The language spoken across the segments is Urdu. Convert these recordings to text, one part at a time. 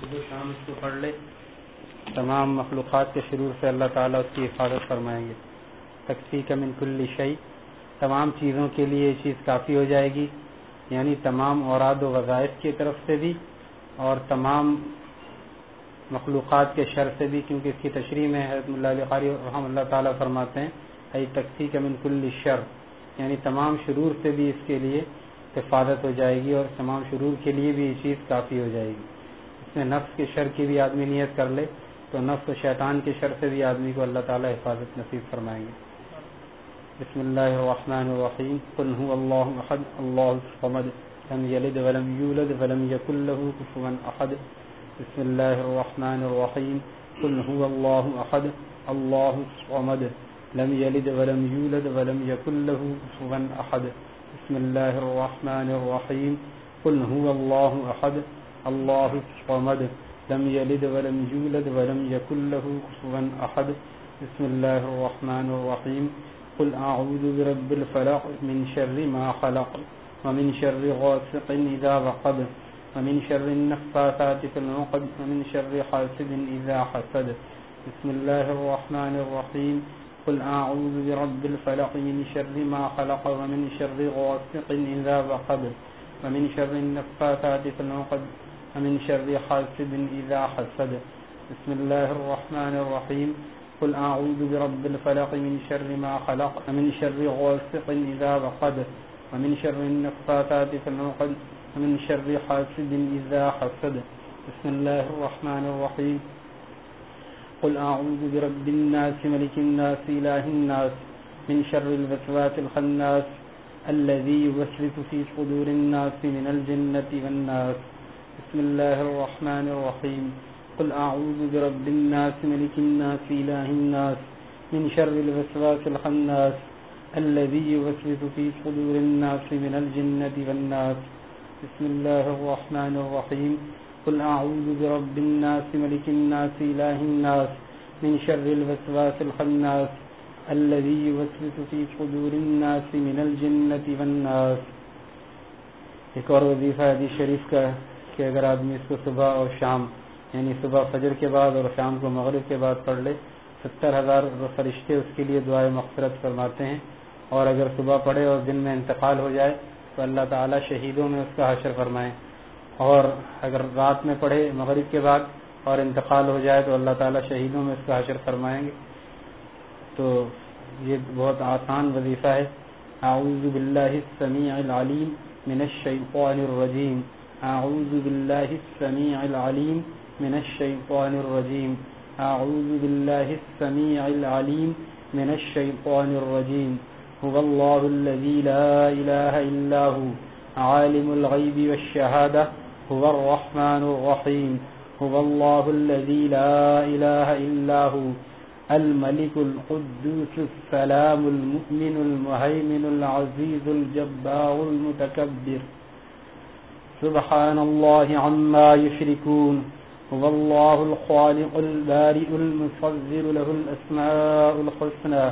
صبح شام اس کو پڑھ لے۔ تمام مخلوقات کے شرور سے اللہ تعالیٰ اس کی حفاظت فرمائیں گے۔ تقسی کا من کل شعی تمام چیزوں کے لیے یہ چیز کافی ہو جائے گی یعنی تمام اوراد و وظائف کی طرف سے بھی اور تمام مخلوقات کے شر سے بھی، کیونکہ اس کی تشریح میں حضرت اللہ علیہ قاری رحم اللہ تعالیٰ فرماتے ہیں ائی تقسی کا من کل شر۔ یعنی تمام شرور سے بھی اس کے لیے حفاظت ہو جائے گی اور تمام شرور کے لیے بھی یہ چیز کافی ہو جائے گی۔ اس میں نفس کے شر کی بھی آدمی نیت کر لے، تو نفس و شیطان کے شر سے بھی آدمی کو اللہ تعالیٰ حفاظت نصیب فرمائیں گے۔ بسم اللہ الرحمن الرحیم۔ قل هو اللہ احد۔ اللہ الصمد۔ لم يلد ولم يولد ولم يكن له كفوا احد۔ بسم اللہ الرحمن الرحیم۔ قل هو اللہ احد۔ اللہ الصمد۔ لم يلد ولم يولد ولم يكن له كفوا احد۔ بسم الله الرحمن الرحيم قل هو الله أحد الله الصمد لم يلد ولم يولد ولم يكن له كفوا أحد بسم الله الرحمن الرحيم قل أعوذ برب الفلق من شر ما خلق ومن شر غاسق إذا وقب ومن شر النفاثات في العقد ومن شر حاسد إذا حسد بسم الله الرحمن الرحيم قل أعوذ برب الفلق من شر ما خلق ومن شر غاسق إذا وقب ومن شر النفاثات في العقد ومن شر حاسد إذا حسد بسم الله الرحمن الرحيم. قل أعوذ برب الفلق من شر ما خلق ومن شر غاسق إذا وقب ومن شر النفاثات في العقد ومن شر حاسد إذا حسد. بسم الله الرحمن الرحيم. قل أعوذ برب الناس، ملك الناس، إله الناس، من شر الوسواس الخناس، الذي يوسوس في صدور الناس من الجنة والناس. بسم الله الرحمن الرحيم. قل أعوذ برب الناس، ملك الناس، إله الناس، من شر الوسواس الخناس، الذي يوسوس في صدور الناس من الجنة والناس. بسم الله الرحمن الرحيم. قل أعوذ برب الناس، ملك الناس، إله الناس، من شر الوسواس الخناس، الذي يوسوس في صدور الناس من الجنة والناس. ایک اور وظیفہ حدیث شریف کا ہے۔ کہ اگر آدمی اس کو صبح اور شام یعنی صبح فجر کے بعد اور شام کو مغرب کے بعد پڑھ لے، ستر ہزار فرشتے اس کے لیے دعائیں مغفرت فرماتے ہیں۔ اور اگر صبح پڑھے اور دن میں انتقال ہو جائے، تو اللہ تعالیٰ شہیدوں میں اس کا حشر فرمائیں اور اگر رات میں پڑھے مغرب کے بعد اور انتقال ہو جائے، تو اللہ تعالیٰ شہیدوں میں اس کا حشر فرمائیں گے۔ تو یہ بہت آسان وظیفہ ہے۔ اعوذ باللہ السمیع العلیم من الشیطان الرجیم۔ اعوذ باللہ السمیع العلیم من الشیطان الرجیم اعوذ باللہ السمیع العلیم من الشیطان الرجیم هو الله الذي لا إله إلا هو. عالم الغيب والشهادة. هو الرحمن الرحيم. هو الله الذي لا إله إلا هو. الملك القدوس السلام المؤمن المهيمن العزيز الجبار المتكبر. سبحان الله عما يشركون هو الله الخالق البارئ المصذر له الأسماء الحسنى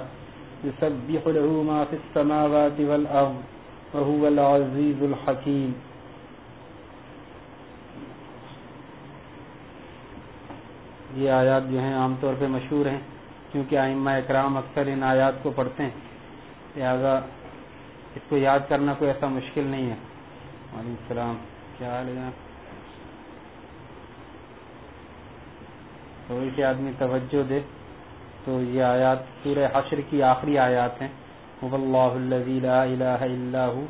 يسبح له ما في السماوات والأرض وهو العزيز الحكيم یہ آیات جو ہیں عام طور پہ مشہور ہیں کیونکہ آئمہ اکرام اکثر ان آیات کو پڑھتے ہیں لہٰذا اس کو یاد کرنا کوئی ایسا مشکل نہیں ہے۔ وعلیکم السلام۔ کیا حال ہے آدمی توجہ دے۔ تو یہ آیات سورہ حشر کی آخری آیات ہیں۔ اللہ الذی لا الہ الا ہو،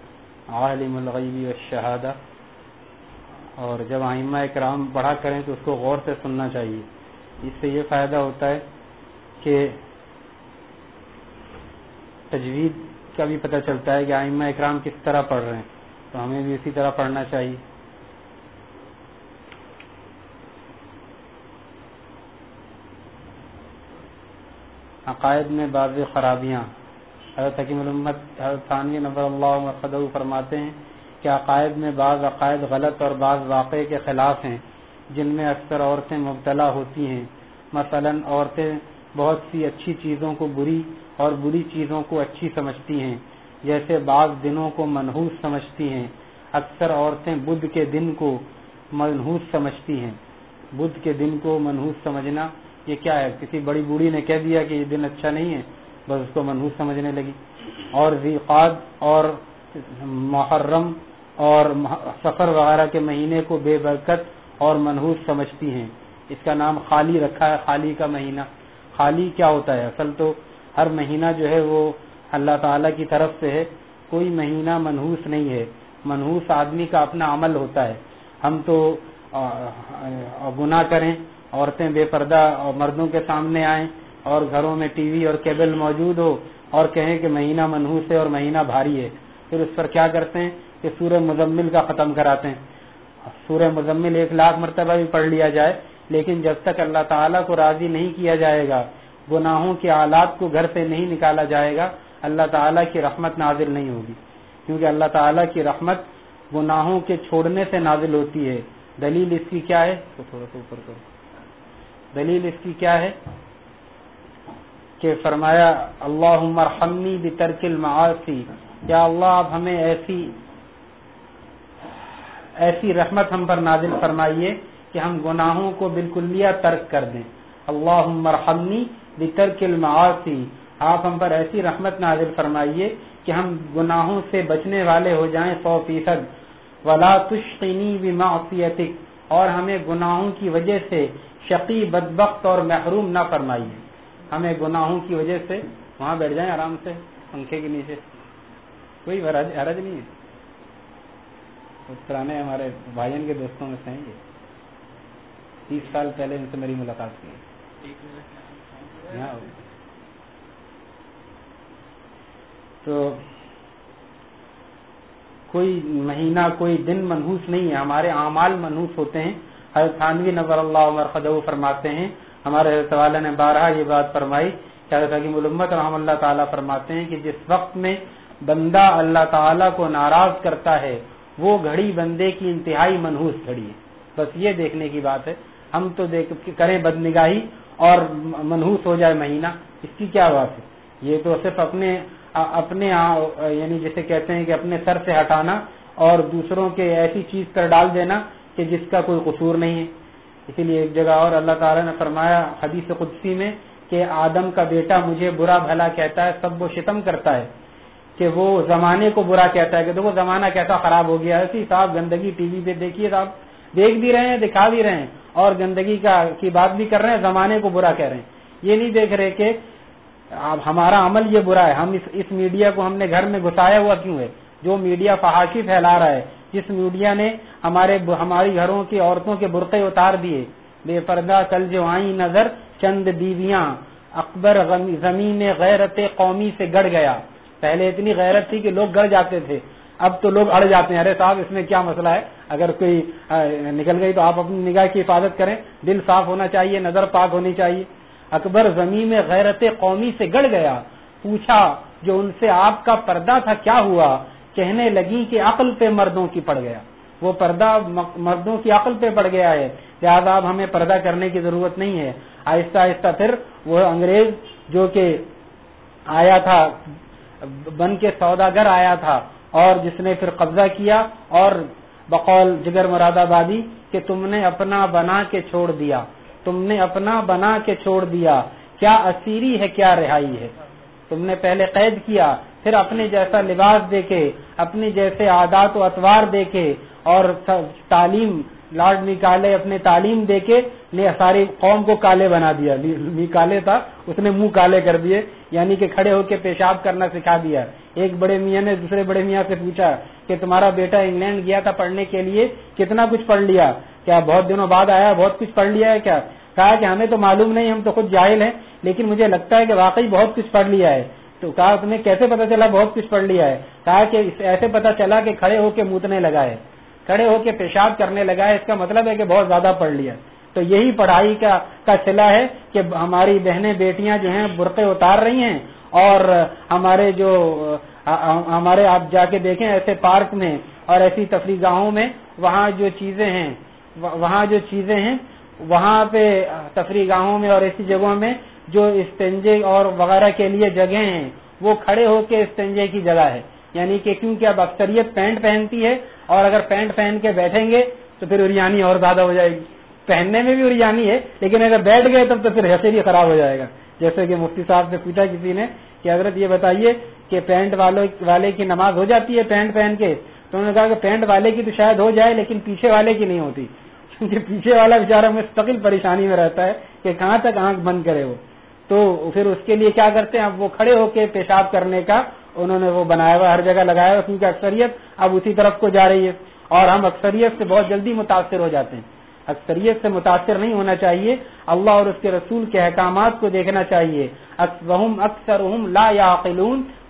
عالم الغیب والشہادہ۔ اور جب آئمہ اکرام پڑھا کریں تو اس کو غور سے سننا چاہیے۔ اس سے یہ فائدہ ہوتا ہے کہ تجوید کا بھی پتہ چلتا ہے کہ آئمہ اکرام کس طرح پڑھ رہے ہیں۔ تو ہمیں بھی اسی طرح پڑھنا چاہیے۔ عقائد میں بعض خرابیاں۔ حضرت حکیم الامت، حضرت ثانوی نبر اللہ مرخد فرماتے ہیں کہ عقائد میں بعض عقائد غلط اور بعض واقعے کے خلاف ہیں، جن میں اکثر عورتیں مبتلا ہوتی ہیں۔ مثلا عورتیں بہت سی اچھی چیزوں کو بری اور بری چیزوں کو اچھی سمجھتی ہیں، جیسے بعض دنوں کو منحوس سمجھتی ہیں۔ اکثر عورتیں بدھ کے دن کو منحوس سمجھتی ہیں۔ بدھ کے دن کو منحوس سمجھنا یہ کیا ہے؟ کسی بڑی بوڑھی نے کہہ دیا کہ یہ دن اچھا نہیں ہے۔ بس اس کو منحوس سمجھنے لگی۔ اور ذیقاد اور محرم اور سفر وغیرہ کے مہینے کو بے برکت اور منحوس سمجھتی ہیں۔ اس کا نام خالی رکھا ہے، خالی کا مہینہ۔ خالی کیا ہوتا ہے؟ اصل تو ہر مہینہ جو ہے وہ اللہ تعالی کی طرف سے ہے۔ کوئی مہینہ منحوس نہیں ہے۔ منحوس آدمی کا اپنا عمل ہوتا ہے۔ ہم تو گناہ کریں عورتیں بے پردہ اور مردوں کے سامنے آئیں اور گھروں میں ٹی وی اور کیبل موجود ہو اور کہیں کہ مہینہ منحوس ہے اور مہینہ بھاری ہے۔ پھر اس پر کیا کرتے ہیں کہ سورہ مزمل کا ختم کراتے ہیں۔ سورہ مزمل ایک لاکھ مرتبہ بھی پڑھ لیا جائے، لیکن جب تک اللہ تعالیٰ کو راضی نہیں کیا جائے گا، گناہوں کے آلات کو گھر سے نہیں نکالا جائے گا، اللہ تعالیٰ کی رحمت نازل نہیں ہوگی۔ کیونکہ اللہ تعالیٰ کی رحمت گناہوں کے چھوڑنے سے نازل ہوتی ہے۔ دلیل اس کی کیا ہے؟ تو تھوڑا سا اوپر کرو۔ دلیل اس کی کیا ہے کہ فرمایا اللہ مرحمی بترک المعاصی. یا اللہ، آپ ہمیں ایسی ایسی رحمت ہم پر نازل فرمائیے کہ ہم گناہوں کو بالکل ترک کر دیں۔ اللہ مرحمی بترک المعاصی۔ آپ ہم پر ایسی رحمت نازل فرمائیے کہ ہم گناہوں سے بچنے والے ہو جائیں سو فیصد۔ ولا تشقینی بمعصیتک اور ہمیں گناہوں کی وجہ سے شقی، بدبخت اور محروم نہ فرمائیے۔ ہمیں گناہوں کی وجہ سے وہاں بیٹھ جائیں آرام سے، پنکھے کے نیچے۔ کوئی حرج نہیں ہے۔ پرانے ہمارے بھائیوں کے دوستوں میں سے ہیں یہ۔ تیس سال پہلے ان سے میری ملاقات کی تو کوئی مہینہ، کوئی دن منحوس نہیں ہے۔ ہمارے اعمال منحوس ہوتے ہیں۔ حضرت تھانوی نظر اللہ عمر خدو فرماتے ہیں۔ ہمارے حضرت والا نے بارہ یہ بات فرمائی۔ کہ حضرت حکیم علمت رحم اللہ تعالیٰ فرماتے ہیں کہ جس وقت میں بندہ اللہ تعالیٰ کو ناراض کرتا ہے، وہ گھڑی بندے کی انتہائی منحوس گھڑی ہے۔ بس یہ دیکھنے کی بات ہے۔ ہم تو دیکھ کریں بد نگاہی اور منحوس ہو جائے مہینہ۔ اس کی کیا بات ہے؟ یہ تو صرف اپنے اپنے یعنی جسے کہتے ہیں کہ اپنے سر سے ہٹانا اور دوسروں کے ایسی چیز پر ڈال دینا کہ جس کا کوئی قصور نہیں ہے۔ اسی لیے ایک جگہ اور اللہ تعالیٰ نے فرمایا حدیث قدسی میں کہ آدم کا بیٹا مجھے برا بھلا کہتا ہے، سب وہ شتم کرتا ہے۔ کہ وہ زمانے کو برا کہتا ہے، کہ دیکھو زمانہ کیسا خراب ہو گیا ایسی صاحب گندگی ٹی وی پہ دیکھیے صاحب۔ دیکھ بھی رہے ہیں، دکھا بھی رہے ہیں۔ اور گندگی کا، کی بات بھی کر رہے ہیں، زمانے کو برا کہہ رہے ہیں۔ یہ نہیں دیکھ رہے کہ ہمارا عمل یہ برا ہے۔ ہم اس اس میڈیا کو ہم نے گھر میں گھسایا ہوا کیوں ہے؟ جو میڈیا فحاشی پھیلا رہا ہے۔ جس میڈیا نے ہمارے ہماری گھروں کی عورتوں کے برقے اتار دیے۔ بے پردہ کل جو آئی نظر، چند بیویاں۔ اکبر زمین غیرت قومی سے گڑ گیا۔ پہلے اتنی غیرت تھی کہ لوگ گڑ جاتے تھے۔ اب تو لوگ اڑ جاتے ہیں۔ ارے صاحب، اس میں کیا مسئلہ ہے؟ اگر کوئی نکل گئی تو آپ اپنی نگاہ کی حفاظت کریں۔ دل صاف ہونا چاہیے، نظر پاک ہونی چاہیے۔ اکبر زمین میں غیرت قومی سے گڑ گیا۔ پوچھا جو ان سے آپ کا پردہ تھا، کیا ہوا؟ کہنے لگی کہ عقل پہ مردوں کی پڑ گیا۔ وہ پردہ مردوں کی عقل پہ پڑ گیا ہے۔ لہٰذا اب ہمیں پردہ کرنے کی ضرورت نہیں ہے۔ آہستہ آہستہ پھر وہ انگریز جو کہ آیا تھا، بن کے سوداگر آیا تھا اور جس نے پھر قبضہ کیا اور بقول جگر مراد آبادی کہ تم نے اپنا بنا کے چھوڑ دیا۔ تم نے اپنا بنا کے چھوڑ دیا۔ کیا اسیری ہے، کیا رہائی ہے؟ تم نے پہلے قید کیا، پھر اپنے جیسا لباس دیکھے اپنے جیسے عادات و اتوار دیکھے۔ اور تعلیم لارڈ نکالے، اپنے تعلیم دے کے ساری قوم کو کالے بنا دیا۔ کالے تھا، اس نے منہ کالے کر دیے یعنی کہ کھڑے ہو کے پیشاب کرنا سکھا دیا۔ ایک بڑے میاں نے دوسرے بڑے میاں سے پوچھا کہ تمہارا بیٹا انگلینڈ گیا تھا پڑھنے کے لیے، کتنا کچھ پڑھ لیا؟ کیا بہت دنوں بعد آیا، بہت کچھ پڑھ لیا ہے کیا؟ کہا کہ ہمیں تو معلوم نہیں، ہم تو خود جاہل ہیں، لیکن مجھے لگتا ہے کہ واقعی بہت کچھ پڑھ لیا ہے۔ تو کہا، تمہیں کیسے پتا چلا بہت کچھ پڑھ لیا ہے؟ کہا کہ ایسے پتا چلا کہ کھڑے ہو کے موتنے لگا ہے۔ کھڑے ہو کے پیشاب کرنے لگا ہے، اس کا مطلب ہے کہ بہت زیادہ پڑھ لیا۔ تو یہی پڑھائی کا کا سلا ہے کہ ہماری بہنیں بیٹیاں جو ہیں برقے اتار رہی ہیں اور ہمارے جو ہمارے آپ جا کے دیکھیں ایسے پارک میں اور ایسی تفریح گاہوں میں، وہاں جو چیزیں ہیں وہاں جو چیزیں ہیں، وہاں پہ تفریح گاہوں میں اور ایسی جگہوں میں جو استنجے اور وغیرہ کے لیے جگہ ہیں، وہ کھڑے ہو کے استنجے کی جگہ ہے۔ یعنی کہ کیونکہ اب اکثریت پینٹ پہنتی ہے اور اگر پینٹ پہن کے بیٹھیں گے تو پھر اریانی اور زیادہ ہو جائے گی۔ پہننے میں بھی اریانی ہے، لیکن اگر بیٹھ گئے تب تو پھر حیثیت ہی خراب ہو جائے گا۔ جیسے کہ مفتی صاحب سے پوچھا کسی نے کہ حضرت یہ بتائیے کہ پینٹ والے کی نماز ہو جاتی ہے پینٹ پہن کے؟ تو انہوں نے کہا کہ پینٹ والے کی تو شاید ہو جائے، لیکن پیچھے والے کی نہیں ہوتی۔ کیونکہ پیچھے والا بےچارا مستقل پریشانی میں رہتا ہے کہ کہاں تک آنکھ بند کرے وہ۔ تو پھر اس کے لیے کیا کرتے ہیں؟ اب وہ کھڑے ہو کے پیشاب کرنے کا انہوں نے وہ بنایا ہوا، ہر جگہ لگایا ہوا، کیونکہ اکثریت اب اسی طرف کو جا رہی ہے۔ اور ہم اکثریت سے بہت جلدی متاثر ہو جاتے ہیں۔ اکثریت سے متاثر نہیں ہونا چاہیے۔ اللہ اور اس کے رسول کے احکامات کو دیکھنا چاہیے۔ اکثر لا یا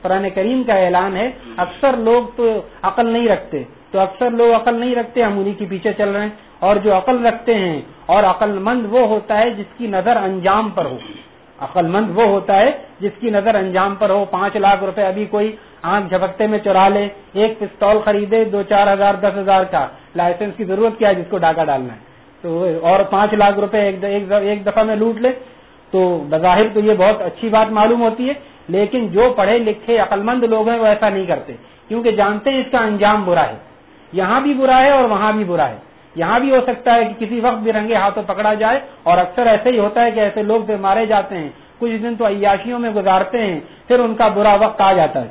قرآن کریم کا اعلان ہے، اکثر لوگ تو عقل نہیں رکھتے۔ تو اکثر لوگ عقل نہیں رکھتے، ہم انہیں کے پیچھے چل رہے ہیں۔ اور جو عقل رکھتے ہیں، اور عقل مند وہ ہوتا ہے جس کی نظر انجام پر ہو۔ عقل مند وہ ہوتا ہے جس کی نظر انجام پر ہو۔ پانچ لاکھ روپے ابھی کوئی آنکھ جھپکتے میں چورا لے، ایک پستول خریدے، دو چار ہزار، دس ہزار کا۔ لائسنس کی ضرورت کیا ہے؟ جس کو ڈاکہ ڈالنا ہے۔ تو اور پانچ لاکھ روپے ایک دفعہ میں لوٹ لے۔ تو بظاہر تو یہ بہت اچھی بات معلوم ہوتی ہے، لیکن جو پڑھے لکھے عقل مند لوگ ہیں وہ ایسا نہیں کرتے، کیونکہ جانتے ہیں اس کا انجام برا ہے۔ یہاں بھی برا ہے اور وہاں بھی برا ہے۔ یہاں بھی ہو سکتا ہے کہ کسی وقت بھی رنگے ہاتھوں پکڑا جائے اور اکثر ایسے ہی ہوتا ہے کہ ایسے لوگ پھر مارے جاتے ہیں۔ کچھ دن تو عیاشیوں میں گزارتے ہیں، پھر ان کا برا وقت آ جاتا ہے۔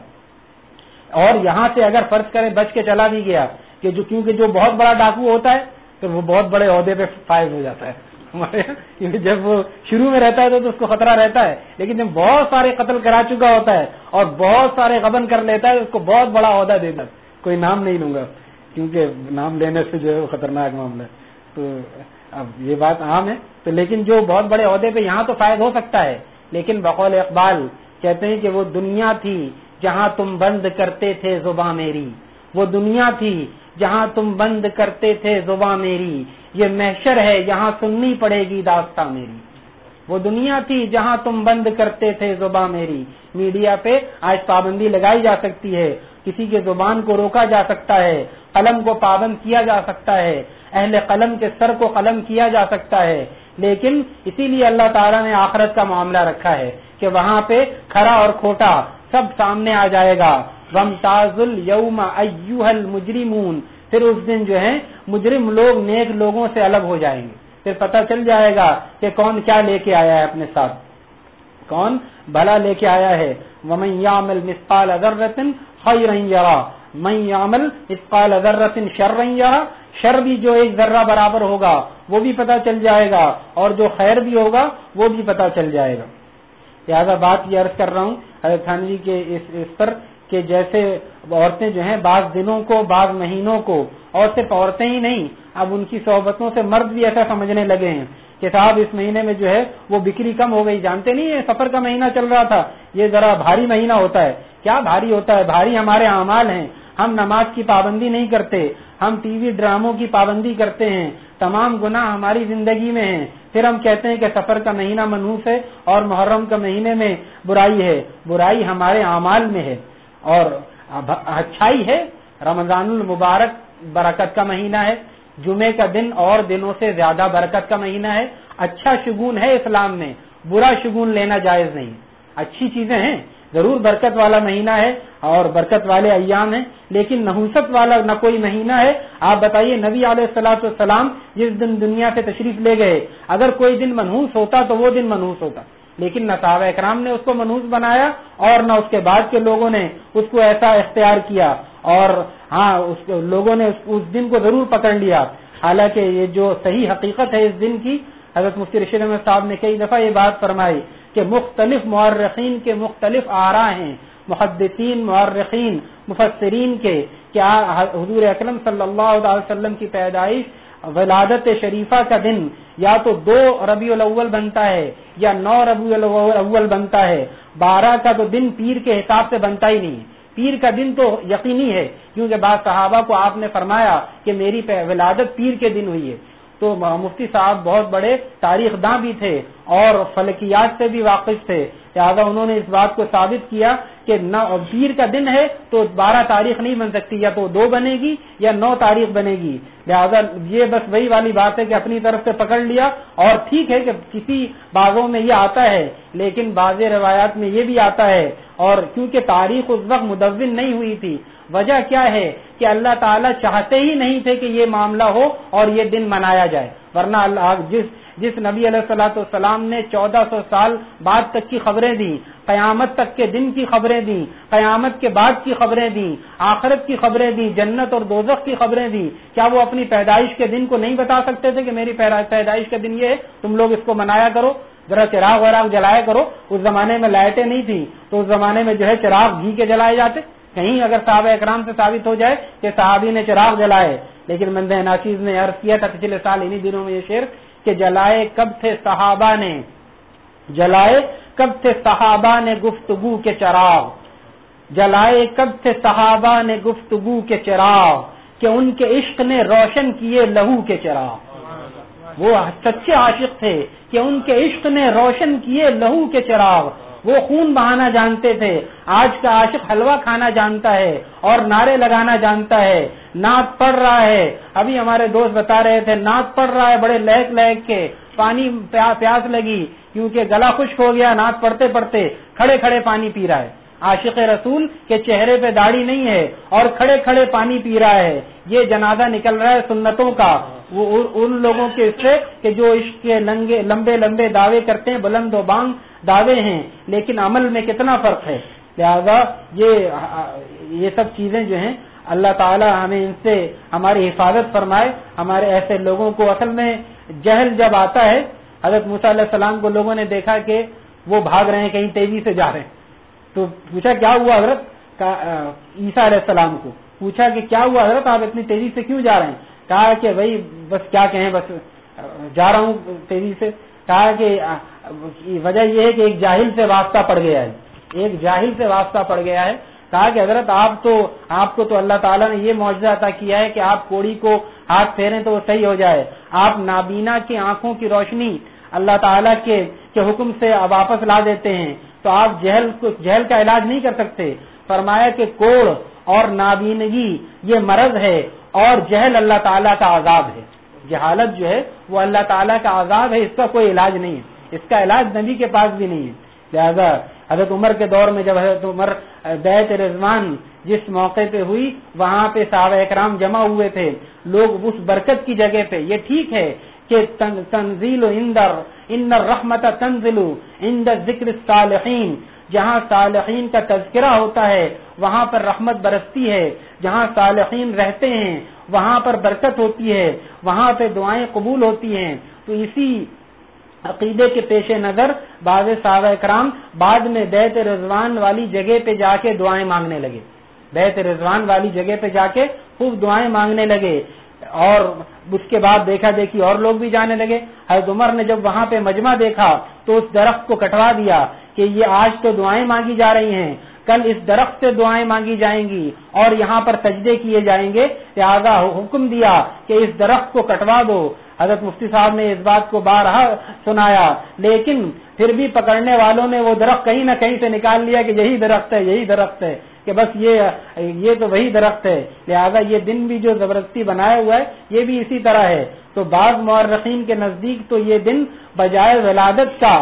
اور یہاں سے اگر فرض کرے بچ کے چلا بھی گیا کہ جو کیونکہ جو بہت بڑا ڈاکو ہوتا ہے، تو وہ بہت بڑے عہدے پہ فائز ہو جاتا ہے۔ کیونکہ جب وہ شروع میں رہتا ہے تو اس کو خطرہ رہتا ہے۔ لیکن جب بہت سارے قتل کرا چکا ہوتا ہے اور بہت سارے غبن کر لیتا ہے اس کو بہت بڑا عہدہ دیتا ہے۔ کوئی نام نہیں لوں گا۔ کیونکہ نام لینے سے جو ہے وہ خطرناک معاملہ ہے۔ تو اب یہ بات عام ہے۔ تو لیکن جو بہت بڑے عہدے پہ یہاں تو فائد ہو سکتا ہے۔ لیکن بقول اقبال کہتے ہیں کہ وہ دنیا تھی جہاں تم بند کرتے تھے زباں میری۔ وہ دنیا تھی جہاں تم بند کرتے تھے زباں میری۔ یہ محشر ہے، یہاں سننی پڑے گی داستہ میری۔ وہ دنیا تھی جہاں تم بند کرتے تھے زباں میری۔ میڈیا پہ آج پابندی لگائی جا سکتی ہے۔ کسی کے زبان کو روکا جا سکتا ہے۔ قلم کو پابند کیا جا سکتا ہے۔ اہل قلم کے سر کو قلم کیا جا سکتا ہے۔ لیکن اسی لیے اللہ تعالیٰ نے آخرت کا معاملہ رکھا ہے کہ وہاں پہ کھڑا اور کھوٹا سب سامنے آ جائے گا۔ وم تاز الوم مجرمون پھر اس دن جو ہے مجرم لوگ نیک لوگوں سے الگ ہو جائیں گے۔ پھر پتہ چل جائے گا کہ کون کیا لے کے آیا ہے اپنے ساتھ۔ کون بھلا لے کے آیا ہے۔ ومن یعمل مثقال ذرۃ خیرا یرا من یعمل مثقال ذرۃ شرا یرا شر بھی جو ایک ذرہ برابر ہوگا وہ بھی پتہ چل جائے گا۔ اور جو خیر بھی ہوگا وہ بھی پتہ چل جائے گا۔ لہٰذا بات یہ عرض کر رہا ہوں حضرت تھانوی کے اس, اس پر کہ جیسے عورتیں جو ہیں بعض دنوں کو، بعض مہینوں کو، اور صرف عورتیں ہی نہیں، اب ان کی صحبتوں سے مرد بھی ایسا سمجھنے لگے ہیں کہ صاحب اس مہینے میں جو ہے وہ بکری کم ہو گئی، جانتے نہیں ہے سفر کا مہینہ چل رہا تھا، یہ ذرا بھاری مہینہ ہوتا ہے۔ کیا بھاری ہوتا ہے؟ بھاری ہمارے اعمال ہیں۔ ہم نماز کی پابندی نہیں کرتے، ہم ٹی وی ڈراموں کی پابندی کرتے ہیں۔ تمام گنا ہماری زندگی میں ہیں۔ پھر ہم کہتے ہیں کہ سفر کا مہینہ منحوس ہے اور محرم کا مہینے میں برائی ہے۔ برائی ہمارے اعمال میں ہے۔ اور اچھائی ہے رمضان المبارک برکت کا مہینہ ہے۔ جمعے کا دن اور دنوں سے زیادہ برکت کا مہینہ ہے۔ اچھا شگون ہے اسلام میں، برا شگون لینا جائز نہیں۔ اچھی چیزیں ہیں، ضرور برکت والا مہینہ ہے اور برکت والے ایام ہیں، لیکن نحوست والا نہ کوئی مہینہ ہے۔ آپ بتائیے، نبی علیہ السلاۃ السلام جس دن دنیا سے تشریف لے گئے، اگر کوئی دن منحوس ہوتا تو وہ دن منحوس ہوتا۔ لیکن نہ صحابہ اکرام نے اس کو منوس بنایا اور نہ اس کے بعد کے لوگوں نے اس کو ایسا اختیار کیا اور ہاں اس لوگوں نے اس دن کو ضرور پکڑ لیا۔ حالانکہ یہ جو صحیح حقیقت ہے اس دن کی، حضرت مفتی رشید احمد صاحب نے کئی دفعہ یہ بات فرمائی کہ مختلف معرقین کے مختلف آرا ہیں، محدثین معرقین مفسرین کے کیا حضور اکرم صلی اللہ علیہ وسلم کی پیدائش ولادت شریفہ کا دن یا تو دو ربیع الاول بنتا ہے یا نو ربیع الاول بنتا ہے۔ بارہ کا تو دن پیر کے حساب سے بنتا ہی نہیں۔ پیر کا دن تو یقینی ہے، کیونکہ بعض صحابہ کو آپ نے فرمایا کہ میری ولادت پیر کے دن ہوئی ہے۔ تو مفتی صاحب بہت بڑے تاریخ داں بھی تھے اور فلکیات سے بھی واقف تھے۔ لہٰذا انہوں نے اس بات کو ثابت کیا کہ پیر کا دن ہے تو بارہ تاریخ نہیں بن سکتی، یا تو دو بنے گی یا نو تاریخ بنے گی۔ لہٰذا یہ بس وہی والی بات ہے کہ اپنی طرف سے پکڑ لیا اور ٹھیک ہے کہ کسی بازوں میں یہ آتا ہے، لیکن بعض روایات میں یہ بھی آتا ہے۔ اور کیونکہ تاریخ اس وقت مدون نہیں ہوئی تھی، وجہ کیا ہے کہ اللہ تعالیٰ چاہتے ہی نہیں تھے کہ یہ معاملہ ہو اور یہ دن منایا جائے۔ ورنہ اللہ جس جس نبی علیہ السلاۃ والسلام نے چودہ سو سال بعد تک کی خبریں دی قیامت تک کے دن کی خبریں دی قیامت کے بعد کی خبریں دی آخرت کی خبریں دی جنت اور دوزخ کی خبریں دی کیا وہ اپنی پیدائش کے دن کو نہیں بتا سکتے تھے کہ میری پیدائش کا دن یہ ہے؟ تم لوگ اس کو منایا کرو، ذرا چراغ وراغ جلایا کرو، اس زمانے میں لائٹیں نہیں تھی تو اس زمانے میں جو ہے چراغ گھی کے جلائے جاتے۔ کہیں اگر صحابہ اکرام سے ثابت ہو جائے کہ صحابی نے چراغ جلائے، لیکن مند ناچیز نے عرض کیا تھا، پچھلے سال انہی دنوں میں یہ شعر کہ جلائے کب تھے صحابہ نے؟ جلائے کب تھے صحابہ نے گفتگو کے چراغ؟ جلائے کب تھے صحابہ نے گفتگو کے چراغ؟ کہ ان کے عشق نے روشن کیے لہو کے چراغ؟ وہ سچے عاشق تھے کہ ان کے عشق نے روشن کیے لہو کے چراغ۔ وہ خون بہانا جانتے تھے۔ آج کا عاشق حلوہ کھانا جانتا ہے اور نعرے لگانا جانتا ہے۔ نعت پڑ رہا ہے۔ ابھی ہمارے دوست بتا رہے تھے، نعت پڑ رہا ہے، بڑے لہک لہک کے، پانی پیاس لگی، کیونکہ گلا خشک ہو گیا، نعت پڑھتے پڑھتے کھڑے کھڑے پانی پی رہا ہے۔ عاشق رسول کے چہرے پہ داڑھی نہیں ہے اور کھڑے کھڑے پانی پی رہا ہے۔ یہ جنازہ نکل رہا ہے سنتوں کا۔ وہ ان لوگوں کے اس سے کہ جو عشق کے لمبے لمبے دعوے کرتے ہیں، بلند و بانگ دعوے ہیں۔ لیکن عمل میں کتنا فرق ہے؟ لہذا یہ یہ سب چیزیں جو ہیں اللہ تعالی ہمیں ان سے ہماری حفاظت فرمائے، ہمارے ایسے لوگوں کو اصل میں جہل جب آتا ہے، حضرت موسیٰ علیہ السلام کو لوگوں نے دیکھا کہ وہ بھاگ رہے ہیں، کہیں تیزی سے جا رہے ہیں۔ تو پوچھا کیا ہوا حضرت؟ عیسیٰ علیہ السلام کو۔ پوچھا کہ کیا ہوا حضرت؟ آپ اتنی تیزی سے کیوں جا رہے ہیں؟ کہا کہ بھائی، بس کیا کہیں، بس جا رہا ہوں تیزی سے۔ کہا کہ وجہ یہ ہے کہ ایک جاہل سے واسطہ پڑ گیا ہے۔ ایک جاہل سے واسطہ پڑ گیا ہے۔ کہا کہ حضرت آپ تو آپ کو تو اللہ تعالیٰ نے یہ معاوضہ عطا کیا ہے کہ آپ کوڑی کو ہاتھ پھیریں تو وہ صحیح ہو جائے۔ آپ نابینا کی آنکھوں کی روشنی اللہ تعالیٰ کے حکم سے واپس لا دیتے ہیں۔ تو آپ جہل جہل کا علاج نہیں کر سکتے۔ فرمایا کہ کوڑ اور نابینگی یہ مرض ہے اور جہل اللہ تعالیٰ کا عذاب ہے۔ جہالت جو ہے وہ اللہ تعالیٰ کا عذاب ہے، اس کا کوئی علاج نہیں ہے۔ اس کا علاج نبی کے پاس بھی نہیں ہے۔ لہذا حضرت عمر کے دور میں جب حضرت عمر بیت رضوان جس موقع پہ ہوئی، وہاں پہ صحابہ اکرام جمع ہوئے تھے۔ لوگ اس برکت کی جگہ پہ، یہ ٹھیک ہے کہ تنزیل اندر اندر رحمت تنزل اندر ذکر صالحین جہاں صالحین کا تذکرہ ہوتا ہے، وہاں پر رحمت برستی ہے۔ جہاں صالحین رہتے ہیں، وہاں پر برکت ہوتی ہے۔ وہاں پہ دعائیں قبول ہوتی ہیں۔ تو اسی عقیدے کے پیش نظر بعض صحابہ کرام بعد میں بیت رضوان والی جگہ پہ جا کے دعائیں مانگنے لگے۔ بیت رضوان والی جگہ پہ جا کے خوب دعائیں مانگنے لگے اور اس کے بعد دیکھا دیکھی اور لوگ بھی جانے لگے۔ حضرت عمر نے جب وہاں پہ مجمع دیکھا تو اس درخت کو کٹوا دیا کہ یہ آج تو دعائیں مانگی جا رہی ہیں۔ کل اس درخت سے دعائیں مانگی جائیں گی اور یہاں پر سجدے کیے جائیں گے، لہٰذا حکم دیا کہ اس درخت کو کٹوا دو۔ حضرت مفتی صاحب نے اس بات کو بارہا سنایا، لیکن پھر بھی پکڑنے والوں نے وہ درخت کہیں نہ کہیں سے نکال لیا کہ یہی درخت ہے، یہی درخت ہے، کہ بس یہ یہ تو وہی درخت ہے۔ لہذا یہ دن بھی جو زبردستی بنایا ہوا ہے، یہ بھی اسی طرح ہے۔ تو بعض مورخین کے نزدیک تو یہ دن بجائے ولادت کا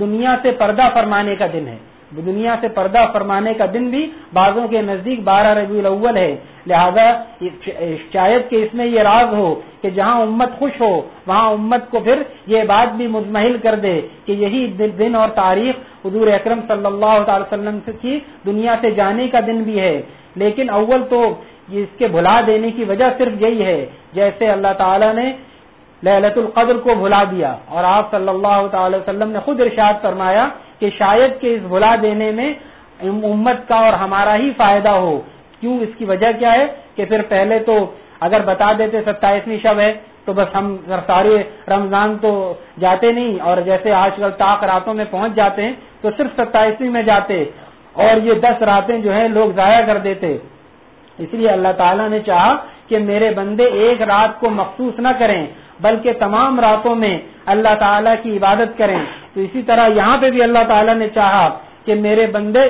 دنیا سے پردہ فرمانے کا دن ہے۔ دنیا سے پردہ فرمانے کا دن بھی بعضوں کے نزدیک بارہ ربیع الاول ہے۔ لہذا شاید کہ اس میں یہ راز ہو کہ جہاں امت خوش ہو، وہاں امت کو پھر یہ بات بھی مزمحل کر دے کہ یہی دن اور تاریخ حضور اکرم صلی اللہ تعالی وسلم کی دنیا سے جانے کا دن بھی ہے۔ لیکن اول تو اس کے بھلا دینے کی وجہ صرف یہی ہے۔ جیسے اللہ تعالی نے للت القدر کو بھلا دیا اور آپ صلی اللہ تعالی وسلم نے خود ارشاد فرمایا کہ شاید کہ اس بھلا دینے میں امت کا اور ہمارا ہی فائدہ ہو۔ کیوں؟ اس کی وجہ کیا ہے کہ پھر پہلے تو اگر بتا دیتے ستائیسویں شب ہے تو بس ہم سارے رمضان تو جاتے نہیں اور جیسے آج کل تاک راتوں میں پہنچ جاتے ہیں تو صرف ستائیسویں میں جاتے اور یہ دس راتیں جو ہیں لوگ ضائع کر دیتے۔ اس لیے اللہ تعالیٰ نے چاہا کہ میرے بندے ایک رات کو مخصوص نہ کریں۔ بلکہ تمام راتوں میں اللہ تعالیٰ کی عبادت کریں۔ تو اسی طرح یہاں پہ بھی اللہ تعالیٰ نے چاہا کہ میرے بندے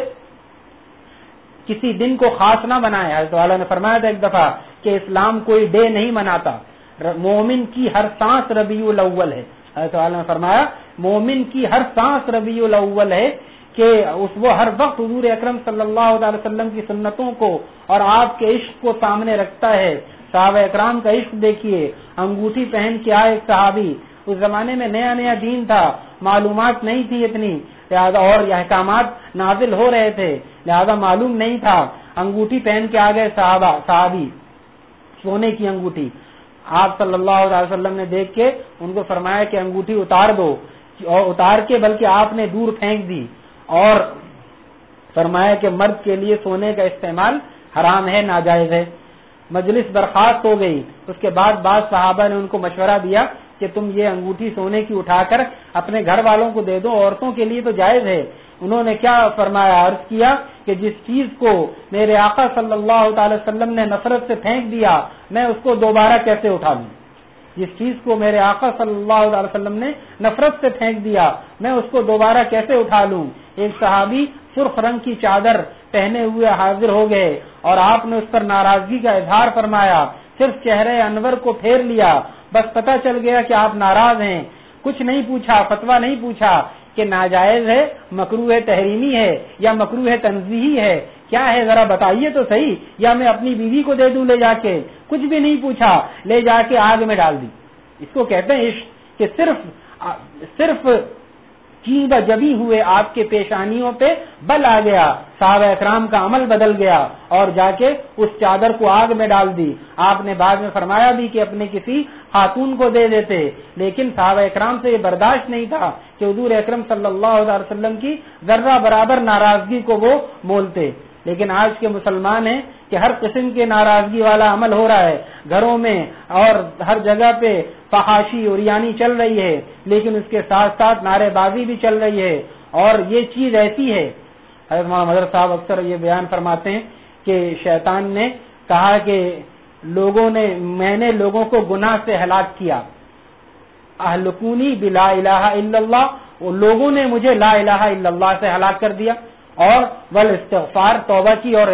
کسی دن کو خاص نہ بنائے حضرت والا نے فرمایا تھا ایک دفعہ کہ اسلام کوئی ڈے نہیں مناتا۔ مومن کی ہر سانس ربیع الاول ہے۔ حضرت والا نے فرمایا، مومن کی ہر سانس ربیع الاول ہے کہ اس وہ ہر وقت حضور اکرم صلی اللہ علیہ وسلم کی سنتوں کو اور آپ کے عشق کو سامنے رکھتا ہے۔ صحابہ اکرام کا عشق دیکھیے، انگوٹھی پہن کے آئے ایک صحابی۔ اس زمانے میں نیا نیا دین تھا، معلومات نہیں تھی اتنی۔ لہٰذا اور احکامات نازل ہو رہے تھے، لہذا معلوم نہیں تھا۔ انگوٹھی پہن کے آ گئے صحابہ، صحابی، سونے کی انگوٹھی۔ آپ صلی اللہ علیہ وسلم نے دیکھ کے ان کو فرمایا کہ انگوٹھی اتار دو۔ اور اتار کے بلکہ آپ نے دور پھینک دی۔ اور فرمایا کہ مرد کے لیے سونے کا استعمال حرام ہے، ناجائز ہے۔ مجلس برخاست ہو گئی۔ اس کے بعد بعض صحابہ نے ان کو مشورہ دیا کہ تم یہ انگوٹھی سونے کی اٹھا کر اپنے گھر والوں کو دے دو، عورتوں کے لیے تو جائز ہے۔ انہوں نے کیا فرمایا، عرض کیا کہ جس چیز کو میرے آقا صلی اللہ تعالی وسلم نے نفرت سے پھینک دیا، میں اس کو دوبارہ کیسے اٹھا لوں؟ جس چیز کو میرے آقا صلی اللہ علیہ وسلم نے نفرت سے پھینک دیا، میں اس کو دوبارہ کیسے اٹھا لوں؟ ایک صحابی سرخ رنگ کی چادر پہنے ہوئے حاضر ہو گئے اور آپ نے اس پر ناراضگی کا اظہار فرمایا۔ صرف چہرے انور کو پھیر لیا۔ بس پتہ چل گیا کہ آپ ناراض ہیں۔ کچھ نہیں پوچھا فتوا نہیں پوچھا کہ ناجائز ہے مکرو ہے تحریمی ہے یا مکرو ہے تنظیحی ہے۔ کیا ہے؟ ذرا بتائیے تو صحیح۔ یا میں اپنی بیوی کو دے دوں لے جا کے؟ کچھ بھی نہیں پوچھا۔ لے جا کے آگ میں ڈال دی۔ اس کو کہتے ہیں عشق کہ صرف صرف چیبہ جبی ہوئے آپ کے پیشانیوں پہ بل آ گیا۔ صحابہ اکرام کا عمل بدل گیا اور جا کے اس چادر کو آگ میں ڈال دی۔ آپ نے بعد میں فرمایا بھی کہ اپنے کسی خاتون کو دے دیتے، لیکن صحابہ اکرام سے یہ برداشت نہیں تھا کہ حضور اکرم صلی اللہ علیہ وسلم کی ذرہ برابر ناراضگی کو وہ مولتے۔ لیکن آج کے مسلمان ہیں کہ ہر قسم کے ناراضگی والا عمل ہو رہا ہے۔ گھروں میں اور ہر جگہ پہ فحاشی اور یعنی چل رہی ہے، لیکن اس کے ساتھ ساتھ نعرے بازی بھی چل رہی ہے۔ اور یہ چیز ایسی ہے۔ حضرت مدر صاحب اکثر یہ بیان فرماتے ہیں کہ شیطان نے کہا کہ لوگوں نے، میں نے لوگوں کو گناہ سے ہلاک کیا۔ اہلکونی بلا الہ الا اللہ لوگوں نے مجھے لا الہ الا اللہ سے ہلاک کر دیا۔ اور ول استغفار توبہ کی اور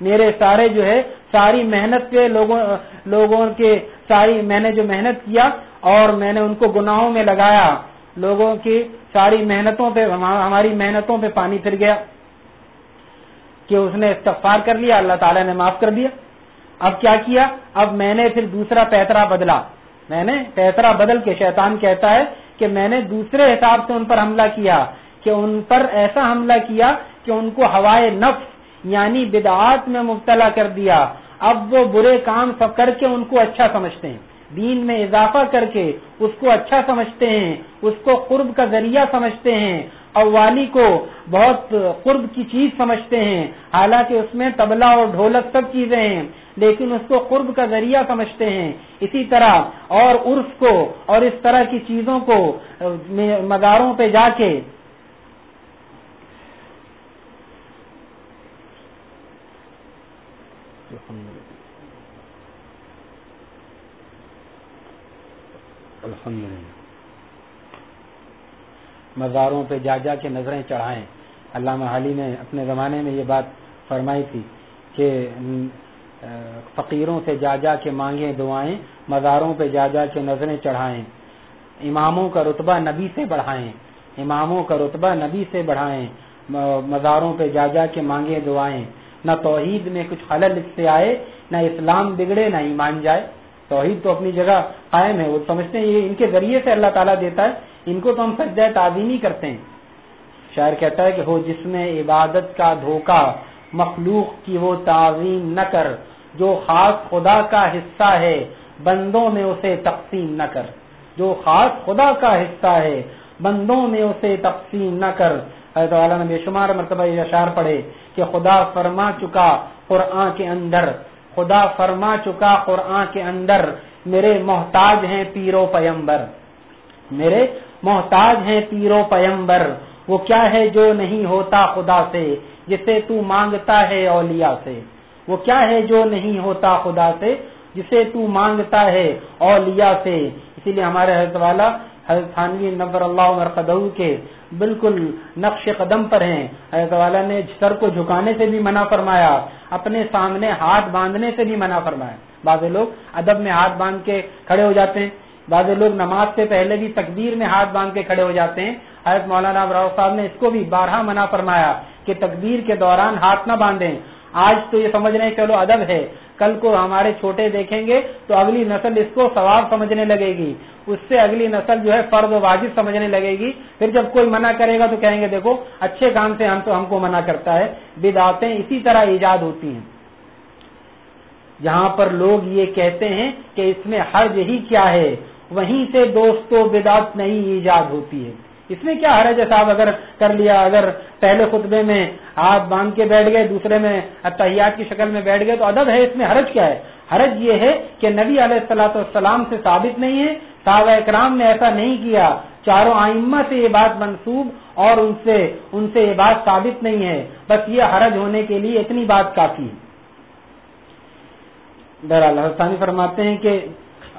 میرے سارے جو ہے، ساری محنت کے لوگوں لوگوں کے ساری میں نے جو محنت کیا اور میں نے ان کو گناہوں میں لگایا۔ لوگوں کی ساری محنتوں پہ ہماری محنتوں پہ پانی پھر گیا کہ اس نے استغفار کر لیا، اللہ تعالیٰ نے معاف کر دیا۔ اب کیا کیا؟ اب میں نے پھر دوسرا پیترا بدلا۔ میں نے پیترا بدل کے شیطان کہتا ہے کہ میں نے دوسرے حساب سے ان پر حملہ کیا۔ کہ ان پر ایسا حملہ کیا کہ ان کو ہوائے نفس یعنی بدعات میں مبتلا کر دیا۔ اب وہ برے کام سب کر کے ان کو اچھا سمجھتے ہیں۔ دین میں اضافہ کر کے اس کو اچھا سمجھتے ہیں، اس کو قرب کا ذریعہ سمجھتے ہیں۔ اور والی کو بہت قرب کی چیز سمجھتے ہیں۔ حالانکہ اس میں تبلا اور ڈھولک سب چیزیں ہیں، لیکن اس کو قرب کا ذریعہ سمجھتے ہیں۔ اسی طرح اور عرف کو اور اس طرح کی چیزوں کو مزاروں پہ جا کے الحمد مزاروں پہ جا جا کے نظریں چڑھائیں۔ علامہ حالی نے اپنے زمانے میں یہ بات فرمائی تھی کہ، فقیروں سے جا جا کے مانگیں دعائیں، مزاروں پہ جا جا کے نظریں چڑھائیں۔ اماموں کا رتبہ نبی سے بڑھائیں۔ اماموں کا رتبہ نبی سے بڑھائیں۔ مزاروں پہ جا جا کے مانگیں دعائیں۔ نہ توحید میں کچھ خلل اس سے آئے، نہ اسلام بگڑے، نہ ایمان جائے۔ توحید تو اپنی جگہ قائم ہے، وہ سمجھتے ہیں، یہ ان کے ذریعے سے اللہ تعالیٰ دیتا ہے، ان کو تو ہم سجدہ تعظیم ہی کرتے ہیں۔ شاعر کہتا ہے کہ ہو جس میں عبادت کا دھوکہ، مخلوق کی وہ تعظیم نہ کر، جو خاص خدا کا حصہ ہے، بندوں میں اسے تقسیم نہ کر۔ جو خاص خدا کا حصہ ہے، بندوں میں اسے تقسیم نہ کر۔ حضرت والا نے بے شمار مرتبہ یہ اشار پڑھے کہ خدا فرما چکا قرآن کے اندر۔ خدا فرما چکا قرآن کے اندر، میرے محتاج ہیں پیرو پیمبر۔ میرے محتاج ہیں پیرو پیمبر۔ وہ کیا ہے جو نہیں ہوتا خدا سے، جسے تو مانگتا ہے اولیاء سے۔ وہ کیا ہے جو نہیں ہوتا خدا سے، جسے تو مانگتا ہے اولیاء سے۔ اسی لیے ہمارے حضرت والا حضرت خانوی نبر اللہ مرقدہ کے بالکل نقش قدم پر ہیں۔ حضرت والا نے سر کو جھکانے سے بھی منع فرمایا، اپنے سامنے ہاتھ باندھنے سے بھی منع فرمایا۔ بعض لوگ ادب میں ہاتھ باندھ کے کھڑے ہو جاتے ہیں۔ بعض لوگ نماز سے پہلے بھی تقدیر میں ہاتھ باندھ کے کھڑے ہو جاتے ہیں۔ حضرت مولانا براؤ صاحب نے اس کو بھی بارہ منع فرمایا کہ تقدیر کے دوران ہاتھ نہ باندھیں۔ آج تو یہ سمجھ رہے ہیں چلو ادب ہے۔ کل کو ہمارے چھوٹے دیکھیں گے تو اگلی نسل اس کو ثواب سمجھنے لگے گی۔ اس سے اگلی نسل جو ہے فرض و واجب سمجھنے لگے گی۔ پھر جب کوئی منع کرے گا تو کہیں گے، دیکھو، اچھے کام سے ہم تو ہم کو منع کرتا ہے۔ بدعتیں اسی طرح ایجاد ہوتی ہیں۔ جہاں پر لوگ یہ کہتے ہیں کہ اس میں حرج ہی کیا ہے؟ وہیں سے دوستوں بدعت نہیں ایجاد ہوتی ہے۔ اس میں کیا حرج ہے صاحب؟ اگر کر لیا، اگر پہلے خطبے میں ہاتھ باندھ کے بیٹھ گئے، دوسرے میں اتحیات کی شکل میں بیٹھ گئے، تو ادب ہے اس میں حرج کیا ہے؟ حرج یہ ہے کہ نبی علیہ السلاۃ والسلام سے ثابت نہیں ہے، صحابہ اکرام نے ایسا نہیں کیا۔ چاروں آئمہ سے یہ بات منسوب اور ان سے ان سے یہ بات ثابت نہیں ہے۔ بس یہ حرج ہونے کے لیے اتنی بات کافی ہے۔ بہرحال فرماتے ہیں کہ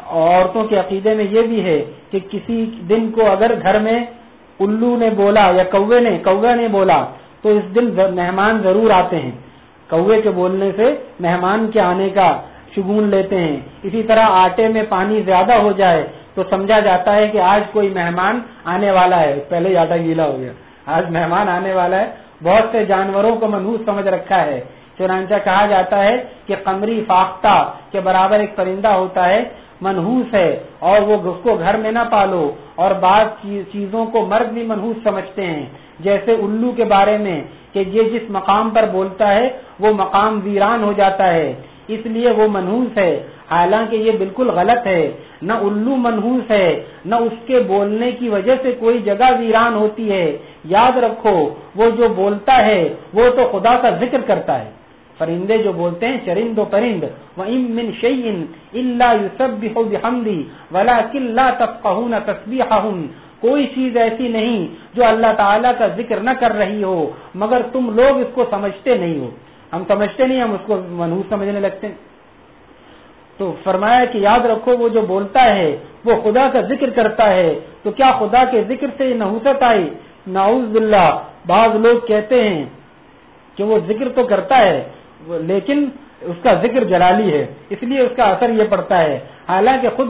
عورتوں کے عقیدے میں یہ بھی ہے کہ کسی دن کو اگر گھر میں الو نے بولا یا کوے نے کوے نے بولا، تو اس دن مہمان ضرور آتے ہیں۔ کوے کے بولنے سے مہمان کے آنے کا شگون لیتے ہیں۔ اسی طرح آٹے میں پانی زیادہ ہو جائے تو سمجھا جاتا ہے کہ آج کوئی مہمان آنے والا ہے۔ پہلے ہی آٹا گیلا ہو گیا۔ آج مہمان آنے والا ہے۔ بہت سے جانوروں کو منحوس سمجھ رکھا ہے۔ چنانچہ کہا جاتا ہے کہ قمری فاختہ کے برابر ایک پرندہ ہوتا ہے۔ منحوس ہے اور وہ اس کو گھر میں نہ پالو اور بعض چیزوں کو مرد بھی منحوس سمجھتے ہیں۔ جیسے الو کے بارے میں کہ یہ جس مقام پر بولتا ہے، وہ مقام ویران ہو جاتا ہے۔ اس لیے وہ منحوس ہے۔ حالانکہ یہ بالکل غلط ہے۔ نہ الو منحوس ہے، نہ اس کے بولنے کی وجہ سے کوئی جگہ ویران ہوتی ہے۔ یاد رکھو، وہ جو بولتا ہے، وہ تو خدا کا ذکر کرتا ہے۔ پرندے جو بولتے ہیں، چرند و پرند. وہ امن شعین اللہ یوسب بحمدی ولا کلّا تفقہون کوئی چیز ایسی نہیں جو اللہ تعالیٰ کا ذکر نہ کر رہی ہو، مگر تم لوگ اس کو سمجھتے نہیں ہو. ہم سمجھتے نہیں، ہم اس کو منحوس سمجھنے لگتے ہیں. تو فرمایا کہ یاد رکھو، وہ جو بولتا ہے، وہ خدا کا ذکر کرتا ہے. تو کیا خدا کے ذکر سے نحوست آئی؟ ناؤز باللہ. بعض لوگ کہتے ہیں کہ وہ ذکر تو کرتا ہے لیکن اس کا ذکر جلالی ہے، اس لیے اس کا اثر یہ پڑتا ہے۔ حالانکہ خود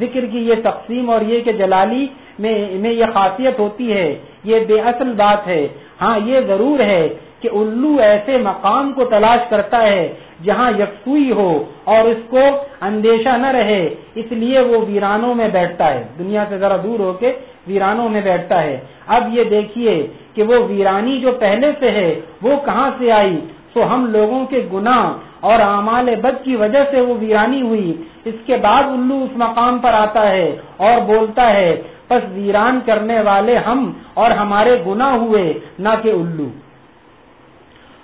ذکر کی یہ تقسیم اور یہ کہ جلالی میں میں یہ خاصیت ہوتی ہے، یہ بے اصل بات ہے۔ ہاں یہ ضرور ہے کہ الو ایسے مقام کو تلاش کرتا ہے جہاں یکسوئی ہو اور اس کو اندیشہ نہ رہے، اس لیے وہ ویرانوں میں بیٹھتا ہے۔ دنیا سے ذرا دور ہو کے ویرانوں میں بیٹھتا ہے۔ اب یہ دیکھیے کہ وہ ویرانی جو پہلے سے ہے، وہ کہاں سے آئی؟ تو ہم لوگوں کے گناہ اور اعمال بد کی وجہ سے وہ ویرانی ہوئی۔ اس کے بعد الو اس مقام پر آتا ہے اور بولتا ہے بس ویران کرنے والے ہم اور ہمارے گناہ ہوئے، نہ کہ الو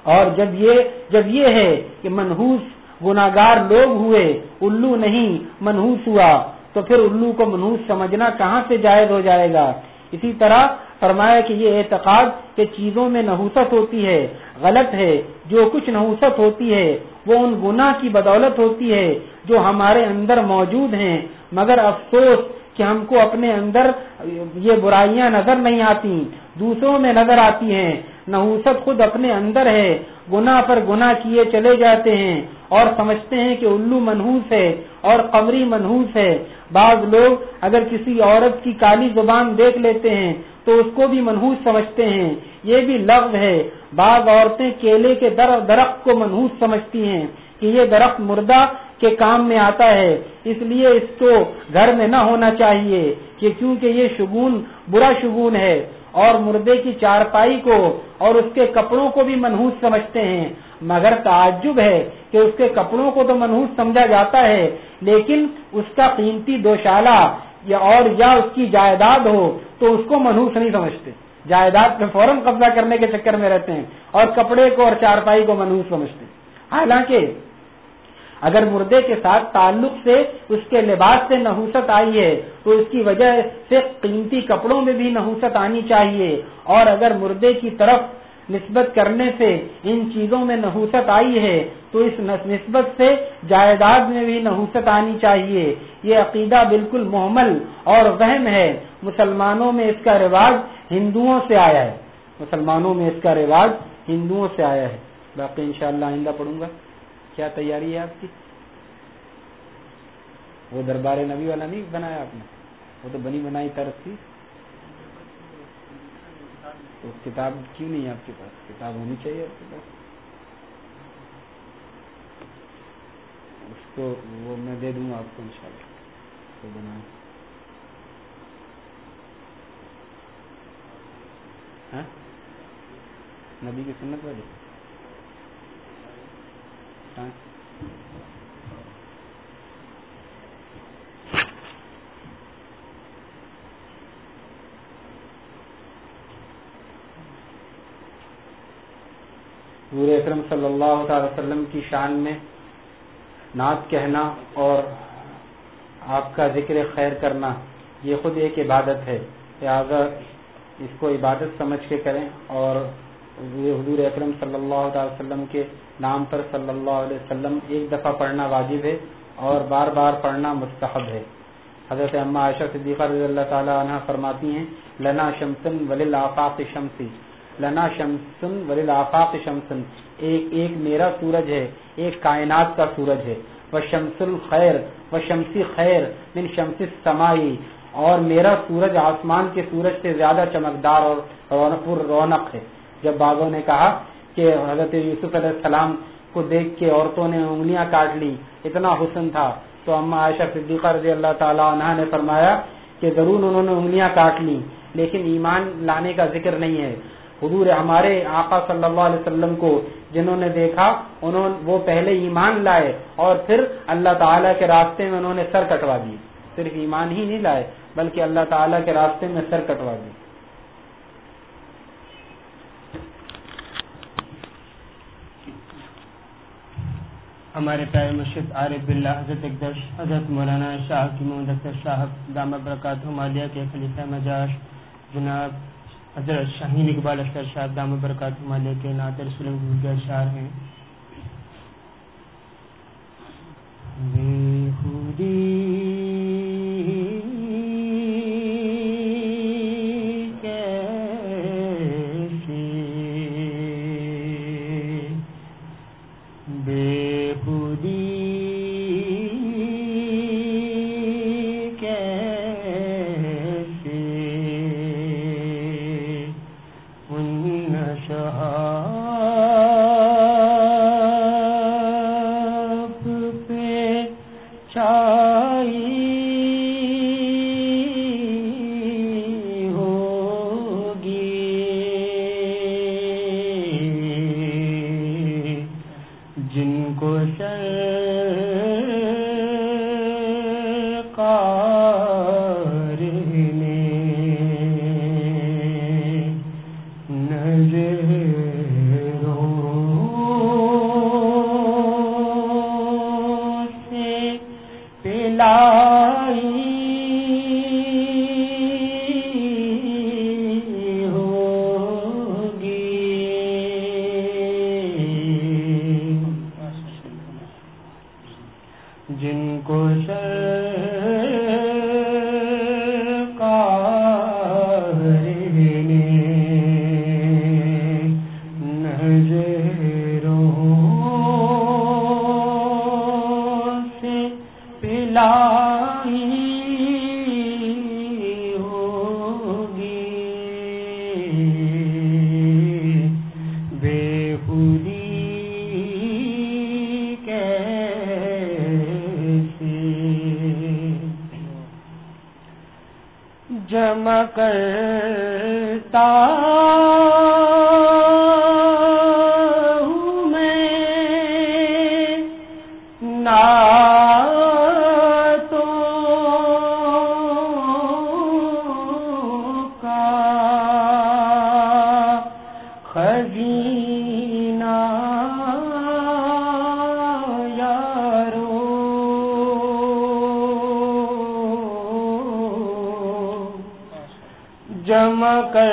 اور جب یہ جب یہ ہے کہ منحوس گناگار لوگ ہوئے الو نہیں، منحوس ہوا، تو پھر الو کو منحوس سمجھنا کہاں سے جائز ہو جائے گا؟ اسی طرح فرمایا کہ یہ اعتقاد کہ چیزوں میں نحوست ہوتی ہے، غلط ہے، جو کچھ نحوست ہوتی ہے، وہ ان گناہ کی بدولت ہوتی ہے جو ہمارے اندر موجود ہیں۔ مگر افسوس کہ ہم کو اپنے اندر یہ برائیاں نظر نہیں آتی، دوسروں میں نظر آتی ہیں۔ نحوست خود اپنے اندر ہے گنا پر گنا کیے چلے جاتے ہیں۔ اور سمجھتے ہیں کہ الو منحوس ہے اور قمری منحوس ہے۔ بعض لوگ اگر کسی عورت کی کالی زبان دیکھ لیتے ہیں تو اس کو بھی منحوس سمجھتے ہیں۔ یہ بھی لفظ ہے۔ بعض عورتیں کیلے کے درخت کو منحوس سمجھتی ہیں کہ یہ درخت مردہ کے کام میں آتا ہے۔ اس لیے اس کو گھر میں نہ ہونا چاہیے کہ کیونکہ یہ شگون، برا شگون ہے اور مردے کی چارپائی کو اور اس کے کپڑوں کو بھی منحوس سمجھتے ہیں۔ مگر تعجب ہے کہ اس کے کپڑوں کو تو منحوس سمجھا جاتا ہے، لیکن اس کا قیمتی دوشالہ یا اور یا اس کی جائیداد ہو۔ تو اس کو منحوس نہیں سمجھتے۔ جائیداد پہ فوراً قبضہ کرنے کے چکر میں رہتے ہیں اور کپڑے کو اور چارپائی کو منحوس سمجھتے ہیں۔ حالانکہ اگر مردے کے ساتھ تعلق سے اس کے لباس سے نحوست آئی ہے، تو اس کی وجہ سے قیمتی کپڑوں میں بھی نحوست آنی چاہیے۔ اور اگر مردے کی طرف نسبت کرنے سے ان چیزوں میں نحوست آئی ہے، تو اس نسبت سے جائیداد میں بھی نحوست آنی چاہیے۔ یہ عقیدہ بالکل محمل اور وہم ہے۔ مسلمانوں میں اس کا رواج ہندوؤں سے آیا ہے۔ مسلمانوں میں اس کا رواج ہندوؤں سے آیا ہے۔ باقی انشاءاللہ آئندہ پڑھوں گا۔ کیا تیاری ہے آپ کی؟ وہ دربار نبی والا نہیں بنایا آپ نے؟ وہ تو بنی بنائی طرف تھی۔ تو کتاب کیوں نہیں ہے آپ کے پاس؟ کتاب ہونی چاہیے آپ کے پاس؟ اس کو وہ میں دے دوں گا آپ کو ان شاء اللہ بنا ہاں؟ نبی کی سنت والی؟ ہاں؟ حضور اکرم صلی اللہ تعالی وسلم کی شان میں نعت کہنا اور آپ کا ذکر خیر کرنا یہ خود ایک عبادت ہے۔ لہٰذا اس کو عبادت سمجھ کے کریں اور حضور اکرم صلی اللہ تعالی وسلم کے نام پر صلی اللہ علیہ وسلم ایک دفعہ پڑھنا واجب ہے اور بار بار پڑھنا مستحب ہے۔ حضرت اما عائشہ صدیقہ رضی اللہ تعالی عنہ فرماتی ہیں، لنا شمسن ولی آفاق شمسی، لنا شمسن ولی آفاق شمسن، ایک ایک میرا سورج ہے، ایک کائنات کا سورج ہے۔ وہ شمس الخیر و شمسی خیر، من شمس سمائی اور میرا سورج آسمان کے سورج سے زیادہ چمکدار اور رونق رونق ہے۔ جب بابوں نے کہا کہ حضرت یوسف علیہ السلام کو دیکھ کے عورتوں نے انگلیاں کاٹ لی اتنا حسن تھا۔ تو اما عائشہ صدیقہ رضی اللہ تعالیٰ عنہ نے فرمایا کہ ضرور انہوں نے انگلیاں کاٹ لی لیکن ایمان لانے کا ذکر نہیں ہے۔ حضور ہمارے آقا صلی اللہ علیہ وسلم کو جنہوں نے دیکھا، انہوں وہ پہلے ایمان لائے اور پھر اللہ تعالیٰ کے راستے میں انہوں نے سر کٹوا دی صرف ایمان ہی نہیں لائے بلکہ اللہ تعالیٰ کے راستے میں سر کٹوا دی۔ ہمارے پیارے مرشد عارف بلّہ حضرت اقدش حضرت مولانا شاہ کی محمد صاحب دامہ برکات ہمالیہ کے خلیفہ مجاش جناب حضرت شاہین اقبال اختر صاحب دام برکات ہمالیہ کے نادر سلم کے اشعار ہیں۔ بے خودی چمکتا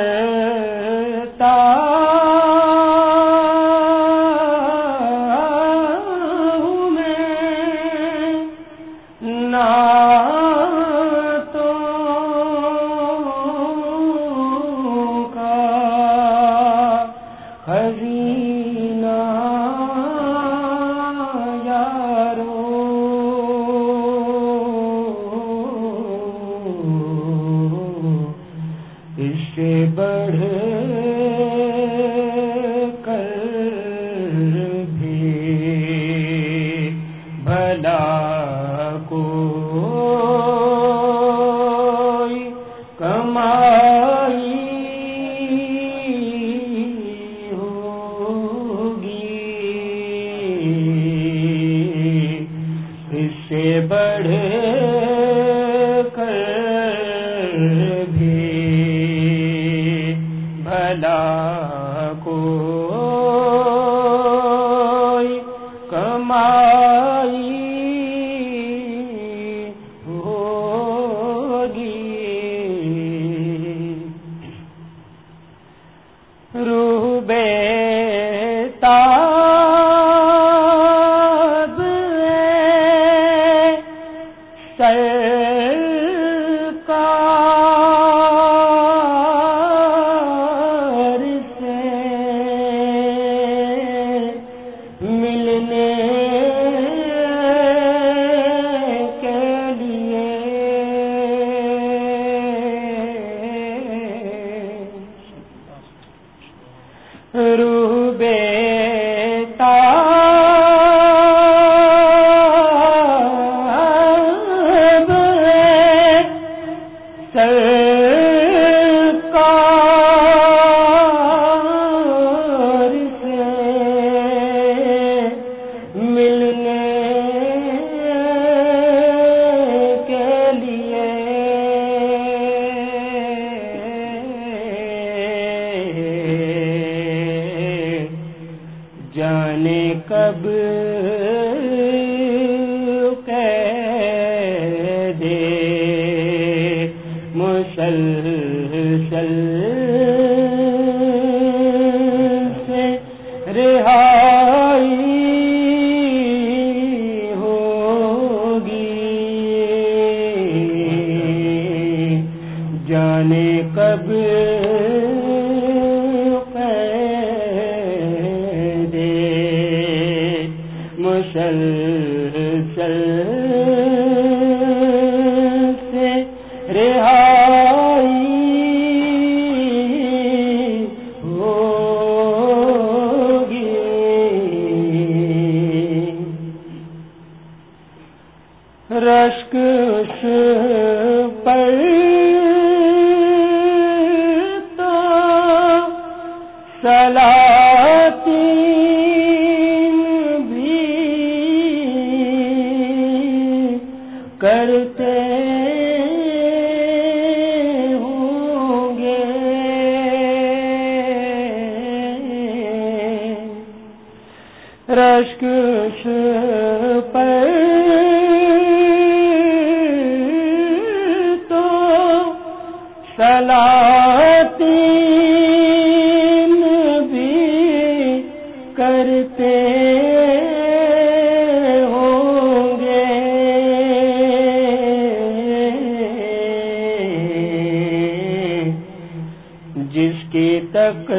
تک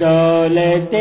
دولت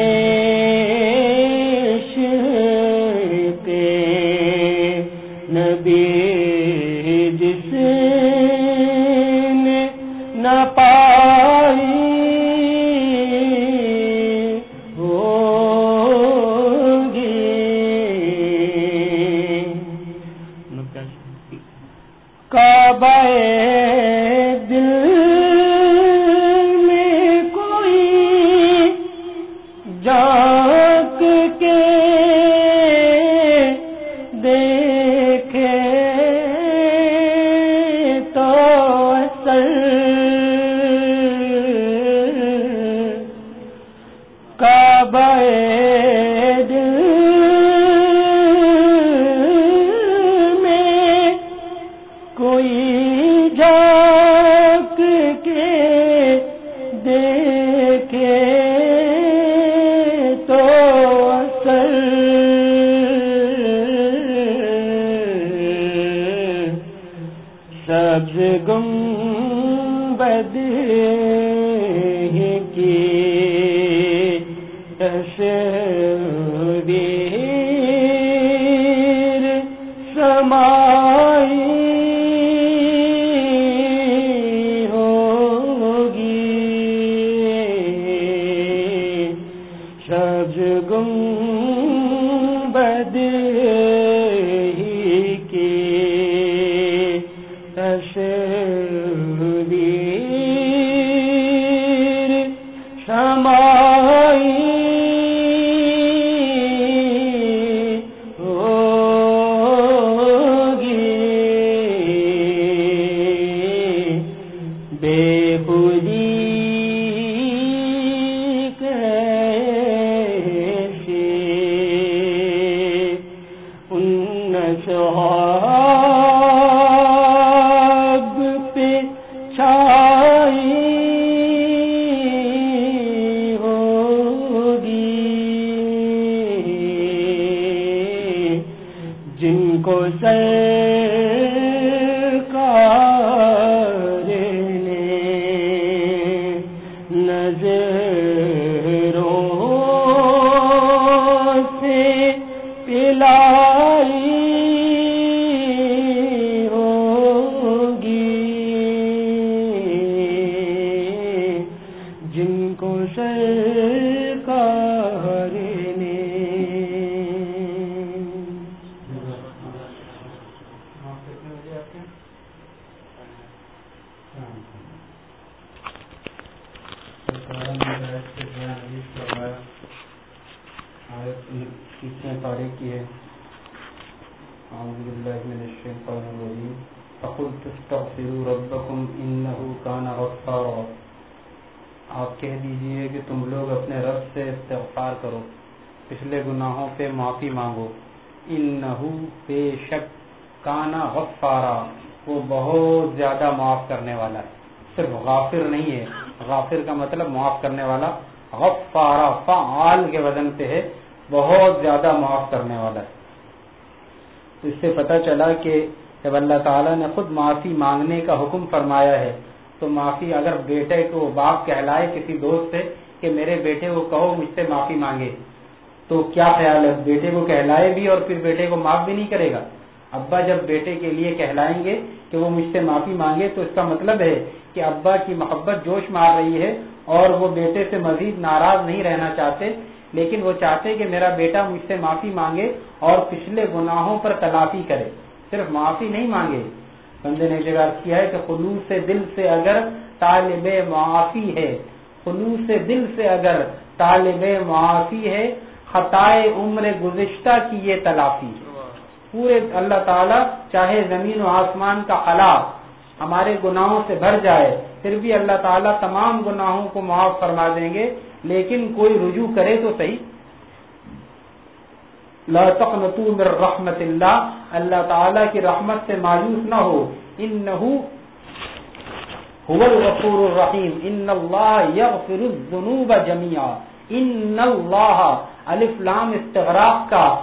چلا کہ جب اللہ تعالیٰ نے خود معافی مانگنے کا حکم فرمایا ہے، تو معافی اگر بیٹے کو باپ کہلائے کسی دوست سے کہ میرے بیٹے کو کہو مجھ سے معافی مانگے، تو کیا خیال ہے؟ بیٹے کو کہلائے بھی اور پھر بیٹے کو معاف بھی نہیں کرے گا؟ ابا جب بیٹے کے لیے کہلائیں گے کہ وہ مجھ سے معافی مانگے، تو اس کا مطلب ہے کہ ابا کی محبت جوش مار رہی ہے اور وہ بیٹے سے مزید ناراض نہیں رہنا چاہتے، لیکن وہ چاہتے کہ میرا بیٹا مجھ سے معافی مانگے اور پچھلے گناہوں پر تلافی کرے۔ صرف معافی نہیں مانگے۔ بندے نے جگہ کیا ہے کہ خلوص دل سے اگر طالب معافی ہے۔ خلوص دل سے اگر طالب معافی ہے، خطائے عمر گزشتہ کی یہ تلافی۔ پورے اللہ تعالیٰ چاہے زمین و آسمان کا خلا ہمارے گناہوں سے بھر جائے، پھر بھی اللہ تعالیٰ تمام گناہوں کو معاف فرما دیں گے، لیکن کوئی رجوع کرے تو صحیح۔ لا تقنطوا من رحمت اللہ اللہ تعالیٰ کی رحمت سے مایوس نہ ہو۔ انہو هو الغفور الرحیم۔ ان اللہ یغفر الذنوب جميعا ان اللہ الفلام استغراق کا۔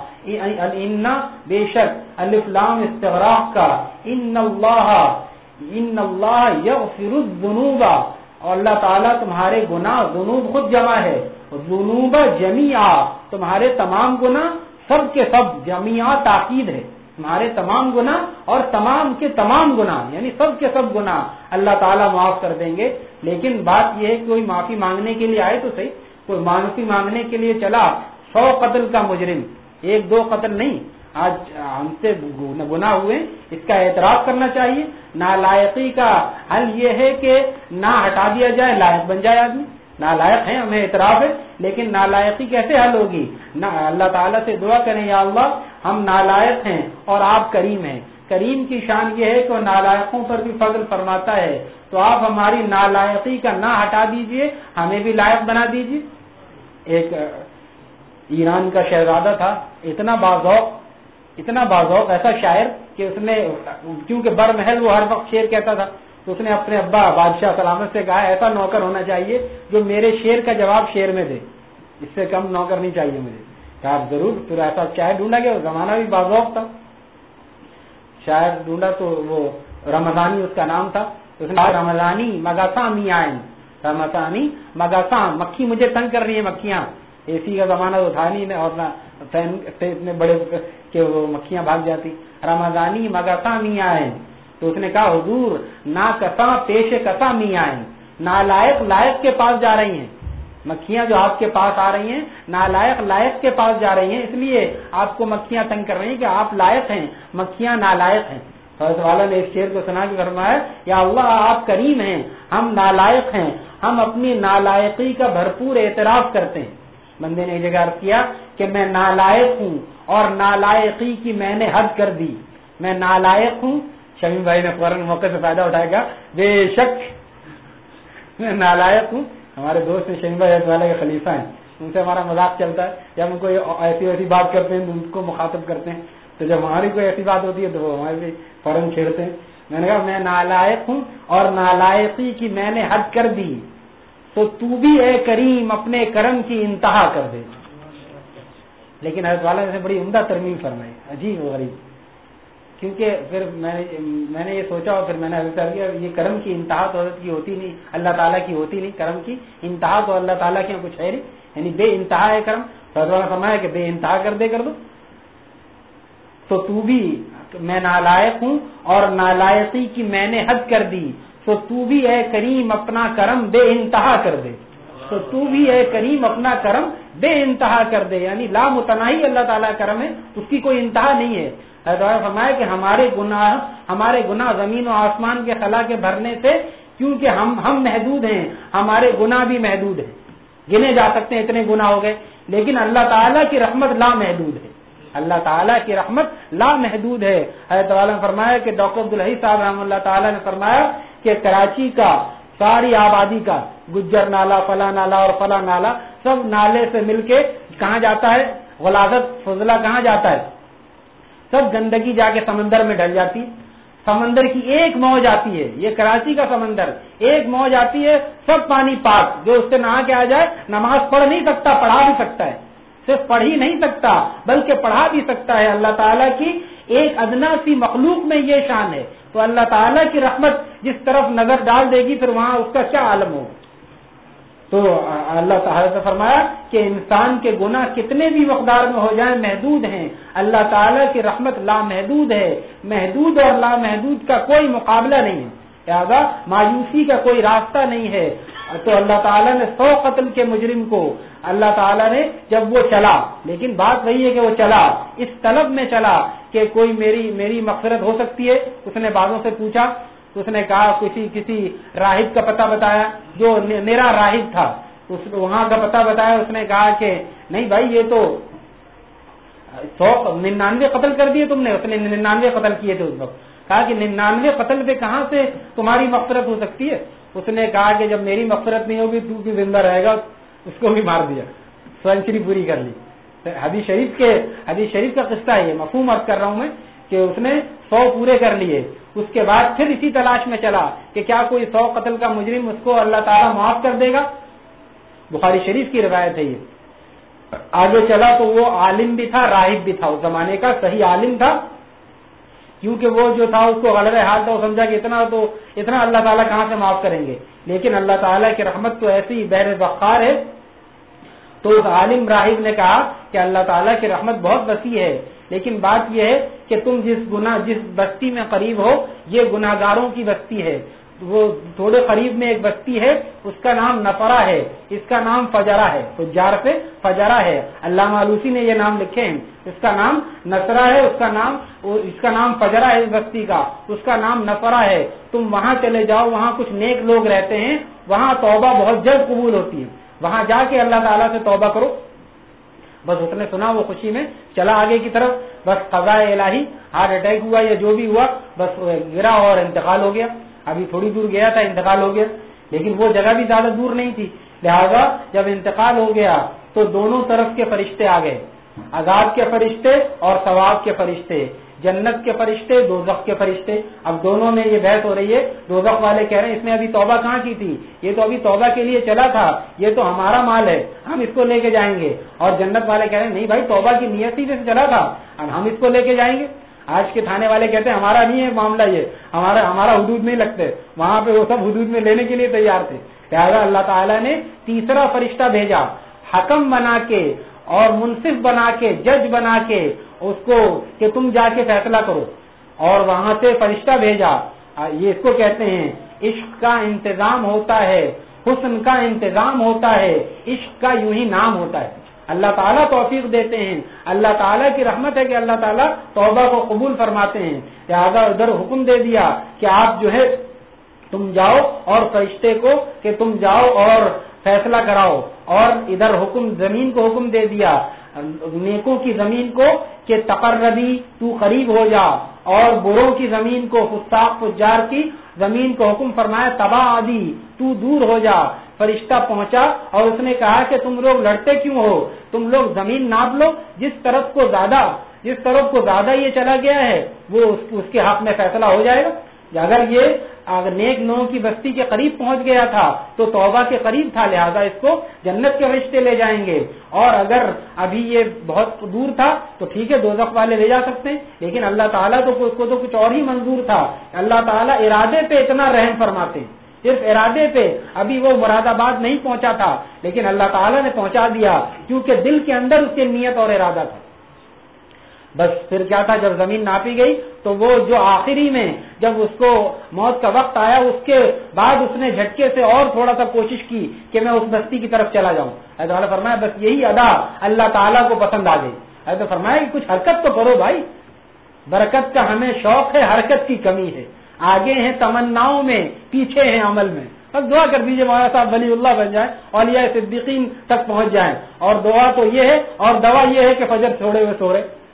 ان بے شک الفلام استغراق کا۔ ان اللہ ان اللہ یغفر الذنوب۔ اور اللہ تعالیٰ تمہارے گناہ، ذنوب خود جمع ہے۔ ذنوب جميعا تمہارے تمام گناہ سب کے سب جميعا تاکید ہے۔ تمہارے تمام گنا اور تمام کے تمام گنا یعنی سب کے سب گنا اللہ تعالیٰ معاف کر دیں گے۔ لیکن بات یہ ہے کہ کوئی معافی مانگنے کے لیے آئے تو صحیح، کوئی معافی مانگنے کے لیے چلا، سو قتل کا مجرم، ایک دو قتل نہیں۔ آج ہم سے گنا ہوئے، اس کا اعتراف کرنا چاہیے۔ نالائقی کا حل یہ ہے کہ نہ ہٹا دیا جائے، لائق بن جائے آدمی۔ نالائق ہیں، ہمیں اعتراف ہے، لیکن نالائقی کیسے حل ہوگی؟ نہ، اللہ تعالیٰ سے دعا کریں، یا اللہ، ہم نالائق ہیں اور آپ کریم ہیں۔ کریم کی شان یہ ہے کہ وہ نالائقوں پر بھی فضل فرماتا ہے۔ تو آپ ہماری نالائقی کا نہ ہٹا دیجیے، ہمیں بھی لائق بنا دیجیے۔ ایک ایران کا شہزادہ تھا، اتنا بازوق اتنا بازوق ایسا شاعر کہ اس نے، کیونکہ بر محل وہ ہر وقت شیر کہتا تھا۔ تو اس نے اپنے ابا بادشاہ سلامت سے کہا، ایسا نوکر ہونا چاہیے جو میرے شیر کا جواب شیر میں دے۔ اس سے کم نوکر نہیں چاہیے مجھے۔ کہا، ضرور، پھر ایسا چائے ڈھونڈا گیا۔ زمانہ بھی بازوق تھا۔ شاید ڈھونڈا تو وہ رمضانی اس کا نام تھا۔ اس نے رمضانی مگاسا می آئن رمضانی مگاسا مکھی مجھے تنگ کر رہی ہے مکھیاں۔ اے سی کا زمانہ تو تھا نہیں، اور نہ فین اتنے بڑے کہ وہ مکھیاں بھاگ جاتی۔ رمضانی مگاسا می آئن تو اس نے کہا، حضور، نا کسا پیش کسا می آئے نالائق لائق کے پاس جا رہی ہیں۔ مکھیاں جو آپ کے پاس آ رہی ہیں، نالائق لائق کے پاس جا رہی ہیں۔ اس لیے آپ کو مکھیاں تنگ کر رہی ہیں کہ آپ لائق ہیں، مکھیاں نالائق ہیں۔ حضرت والا نے اس شیر کو سنا کے فرمایا، یا اللہ، آپ کریم ہیں، ہم نالائق ہیں۔ ہم اپنی نالائقی کا بھرپور اعتراف کرتے ہیں۔ بندے نے یہ جگہ کیا کہ میں نالائق ہوں اور نالائقی کی میں نے حد کر دی۔ میں نالائق ہوں شمیم بھائی نے فوراً موقع سے فائدہ اٹھائے گا بے شک، میں نالائق ہوں۔ ہمارے دوست شمیم بھائی والے کے خلیفہ ہیں۔ ان سے ہمارا مذاق چلتا ہے۔ جب ہم کوئی ایسی ویسی بات کرتے ہیں تو ان کو مخاطب کرتے ہیں۔ تو جب ہماری کوئی ایسی بات ہوتی ہے، تو وہ ہمارے بھی فوراً چھیڑتے ہیں۔ میں نے کہا، میں نالائق ہوں اور نالائقی کی میں نے حد کر دی۔ تو تو بھی اے کریم، اپنے کرم کی انتہا کر دے۔ لیکن حضرت والا نے بڑی عمدہ ترمیم فرمائی۔ عجیب غریب۔ کیونکہ پھر میں نے یہ سوچا اور پھر میں نے کیا، یہ کرم کی انتہا تو حضرت کی ہوتی نہیں، اللہ تعالیٰ کی ہوتی نہیں، کرم کی انتہا تو اللہ تعالیٰ کی کچھ ہے نہیں۔ یعنی بے انتہا ہے کرم۔ حضرت فرمایا کہ بے انتہا کر دے کر دو۔ تو تو بھی میں نالائق ہوں اور نالائقی کی میں نے حد کر دی۔ تو تو بھی اے کریم اپنا کرم بے انتہا کر دے۔ تو تو بھی اے کریم اپنا کرم بے انتہا کر دے۔ یعنی لامتناہی اللہ تعالیٰ کرم ہے، اس کی کوئی انتہا نہیں ہے۔ فرمایا کہ ہمارے گناہ ہمارے گناہ زمین و آسمان کے خلا کے بھرنے سے کیونکہ ہم ہم محدود ہیں، ہمارے گناہ بھی محدود ہیں۔ گنے جا سکتے ہیں، اتنے گناہ ہو گئے۔ لیکن اللہ تعالیٰ کی رحمت لا محدود ہے۔ اللہ تعالیٰ کی رحمت لا محدود ہے۔ حضرت نے فرمایا کہ ڈاکٹر عبدالحی صاحب رحم اللہ تعالیٰ نے فرمایا کہ کراچی کا، ساری آبادی کا، گجر نالا فلا نالا اور فلا نالا، سب نالے سے مل کے کہاں جاتا ہے؟ غلازت فضلہ کہاں جاتا ہے؟ سب گندگی جا کے سمندر میں ڈل جاتی سمندر کی ایک موج آتی ہے، یہ کراچی کا سمندر۔ ایک موج آتی ہے، سب پانی پاک۔ جو اس سے نہا کے آ جائے، نماز پڑھ نہیں سکتا، پڑھا بھی سکتا ہے۔ صرف پڑھ ہی نہیں سکتا، بلکہ پڑھا بھی سکتا ہے۔ اللہ تعالیٰ کی ایک ادنا سی مخلوق میں یہ شان ہے۔ تو اللہ تعالیٰ کی رحمت جس طرف نظر ڈال دے گی، پھر وہاں اس کا کیا عالم ہوگا تو اللہ تعالیٰ نے فرمایا کہ انسان کے گناہ کتنے بھی مقدار میں ہو جائیں محدود ہیں۔ اللہ تعالیٰ کی رحمت لامحدود ہے۔ محدود اور لامحدود کا کوئی مقابلہ نہیں ہے۔ لہٰذا مایوسی کا کوئی راستہ نہیں ہے۔ تو اللہ تعالیٰ نے سو قتل کے مجرم کو اللہ تعالیٰ نے جب وہ چلا، لیکن بات وہی ہے کہ وہ چلا۔ اس طلب میں چلا کہ کوئی میری میری مغفرت ہو سکتی ہے۔ اس نے بازوں سے پوچھا تو اس نے کہا کسی کسی راہب کا پتہ بتایا جو میرا راہب تھا۔ اس وہاں کا پتہ بتایا، اس نے کہا کہ نہیں بھائی، یہ تو سو ننانوے قتل کر دیے تم نے، اس نے ننانوے قتل کیے تھے اس وقت۔ کہا کہ ننانوے قتل پہ کہاں سے تمہاری مغفرت ہو سکتی ہے؟ اس نے کہا کہ جب میری مغفرت نہیں ہوگی، تو بھی زندہ رہے گا، اس کو بھی مار دیا۔ سینچری پوری کر لی۔ حدیث شریف کے حدیث شریف کا قصہ ہے یہ، مفہوم عرض کر رہا ہوں میں کہ اس نے سو پورے کر لیے۔ اس کے بعد پھر اسی تلاش میں چلا کہ کیا کوئی سو قتل کا مجرم اس کو اللہ تعالیٰ معاف کر دے گا؟ بخاری شریف کی روایت ہے یہ۔ آگے چلا تو وہ عالم بھی تھا، راہب بھی تھا۔ اس زمانے کا صحیح عالم تھا۔ کیونکہ وہ جو تھا، اس کو غلط حال تھا۔ وہ سمجھا کہ اتنا تو، اتنا اللہ تعالیٰ کہاں سے معاف کریں گے؟ لیکن اللہ تعالیٰ کی رحمت تو ایسی بحر بخار ہے۔ تو اس عالم راہب نے کہا کہ اللہ تعالیٰ کی رحمت بہت وسیع ہے۔ لیکن بات یہ ہے کہ تم جس گنا جس بستی میں قریب ہو، یہ گناہ گاروں کی بستی ہے۔ وہ تھوڑے قریب میں ایک بستی ہے، اس کا نام نفرا ہے، اس کا نام فجرا ہے۔ تو جار سے فجرا ہے۔ اللہ مالوسی نے یہ نام لکھے ہیں۔ اس کا نام نسرا ہے، اس کا نام، اس کا نام فجرا ہے اس بستی کا۔ اس کا نام نفرا ہے۔ تم وہاں چلے جاؤ، وہاں کچھ نیک لوگ رہتے ہیں، وہاں توبہ بہت جلد قبول ہوتی ہے۔ وہاں جا کے اللہ تعالیٰ سے توبہ کرو۔ بس اس نے سنا وہ خوشی میں چلا آگے کی طرف۔ بس قضاء الہی ہارٹ اٹیک ہوا یا جو بھی ہوا، بس گرا اور انتقال ہو گیا۔ ابھی تھوڑی دور گیا تھا، انتقال ہو گیا۔ لیکن وہ جگہ بھی زیادہ دور نہیں تھی۔ لہذا جب انتقال ہو گیا تو دونوں طرف کے فرشتے آ گئے۔ عذاب کے فرشتے اور ثواب کے فرشتے۔ جنت کے فرشتے، دوزخ کے فرشتے۔ اب دونوں میں یہ بحث ہو رہی ہے۔ دوزخ والے کہہ رہے ہیں، اس نے ابھی توبہ کہاں کی تھی؟ یہ تو ابھی توبہ کے لیے چلا تھا۔ یہ تو ہمارا مال ہے۔ ہم اس کو لے کے جائیں گے۔ اور جنت والے کہہ رہے ہیں، نہیں بھائی، توبہ کی نیت ہی سے چلا تھا۔ ہم اس کو لے کے جائیں گے۔ آج کے تھانے والے کہتے ہیں، ہمارا نہیں ہے معاملہ یہ۔ ہمارا ہمارا حدود نہیں لگتے وہاں پہ وہ سب حدود میں لینے کے لیے تیار تھے۔ لہٰذا اللہ تعالیٰ نے تیسرا فرشتہ بھیجا۔ حکم بنا کے اور منصف بنا کے، جج بنا کے اس کو کہ تم جا کے فیصلہ کرو اور وہاں سے فرشتہ بھیجا۔ یہ اس کو کہتے ہیں، عشق کا انتظام ہوتا ہے، حسن کا انتظام ہوتا ہے، عشق کا یوں ہی نام ہوتا ہے۔ اللہ تعالیٰ توفیق دیتے ہیں۔ اللہ تعالیٰ کی رحمت ہے کہ اللہ تعالیٰ توبہ کو قبول فرماتے ہیں۔ لہٰذا ادھر حکم دے دیا کہ آپ جو ہے، تم جاؤ اور فرشتے کو کہ تم جاؤ اور فیصلہ کراؤ۔ اور ادھر حکم، زمین کو حکم دے دیا۔ نیکوں کی زمین کو کہ تقربی تو قریب ہو جا اور بروں کی زمین کو فستاق فجار کی زمین کو حکم فرمایا، تباہ آدی تو دور ہو جا۔ فرشتہ پہنچا اور اس نے کہا کہ تم لوگ لڑتے کیوں ہو؟ تم لوگ زمین ناپ لو۔ جس طرف کو زیادہ، جس طرف کو زیادہ یہ چلا گیا ہے، وہ اس کے حق میں فیصلہ ہو جائے گا۔ اگر یہ نیک نو کی بستی کے قریب پہنچ گیا تھا، تو توبہ کے قریب تھا، لہذا اس کو جنت کے رشتے لے جائیں گے۔ اور اگر ابھی یہ بہت دور تھا، تو ٹھیک ہے دو والے لے جا سکتے ہیں، لیکن اللہ تعالیٰ تو اس کو تو کچھ اور ہی منظور تھا۔ اللہ تعالیٰ ارادے پہ اتنا رحم فرماتے ہیں۔ صرف ارادے پہ ابھی وہ مراد آباد نہیں پہنچا تھا، لیکن اللہ تعالیٰ نے پہنچا دیا، کیونکہ دل کے اندر اس کی نیت اور ارادہ تھا۔ بس پھر کیا تھا، جب زمین ناپی گئی تو وہ جو آخری میں جب اس کو موت کا وقت آیا، اس کے بعد اس نے جھٹکے سے اور تھوڑا سا کوشش کی کہ میں اس بستی کی طرف چلا جاؤں۔ ایسا فرمایا، بس یہی ادا، اللہ تعالیٰ کو پسند آ گئی۔ ایسا فرمایا کہ کچھ حرکت تو کرو بھائی۔ برکت کا ہمیں شوق ہے، حرکت کی کمی ہے۔ آگے ہیں تمناؤں میں، پیچھے ہیں عمل میں۔ بس دعا کر دیجیے مولانا صاحب ولی اللہ بن جائیں اور یہ صدیقین تک پہنچ جائیں۔ اور دعا تو یہ ہے، اور دوا یہ ہے کہ فجر چھوڑے ہوئے سو رہے۔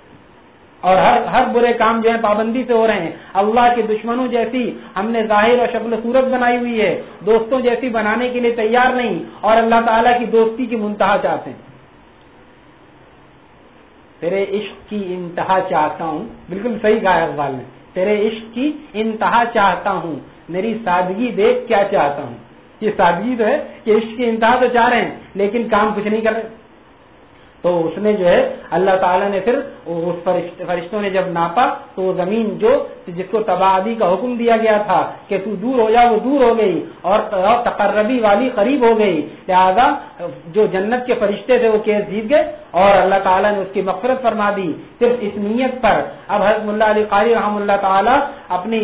اور ہر ہر برے کام جو ہے پابندی سے ہو رہے ہیں۔ اللہ کے دشمنوں جیسی ہم نے ظاہر اور شکل صورت بنائی ہوئی ہے۔ دوستوں جیسی بنانے کے لیے تیار نہیں اور اللہ تعالیٰ کی دوستی کی منتہا چاہتے ہیں۔ تیرے عشق کی انتہا چاہتا ہوں۔ بالکل صحیح کہا اقبال نے۔ تیرے عشق کی انتہا چاہتا ہوں۔ میری سادگی دیکھ کیا چاہتا ہوں۔ یہ سادگی تو ہے کہ عشق کی انتہا تو چاہ رہے ہیں، لیکن کام کچھ نہیں کر رہے۔ تو اس نے جو ہے اللہ تعالیٰ نے پھر اس فرشتوں نے جب ناپا تو وہ زمین جو جس کو تبادی کا حکم دیا گیا تھا کہ تو دور ہو جا، وہ دور ہو گئی اور تقربی والی قریب ہو گئی۔ لہذا جو جنت کے فرشتے تھے وہ کیس جیت گئے۔ اور اللہ تعالیٰ نے اس کی مغفرت فرما دی صرف اس نیت پر۔ اب حضرت اللہ علی قاری رحم اللہ تعالیٰ اپنی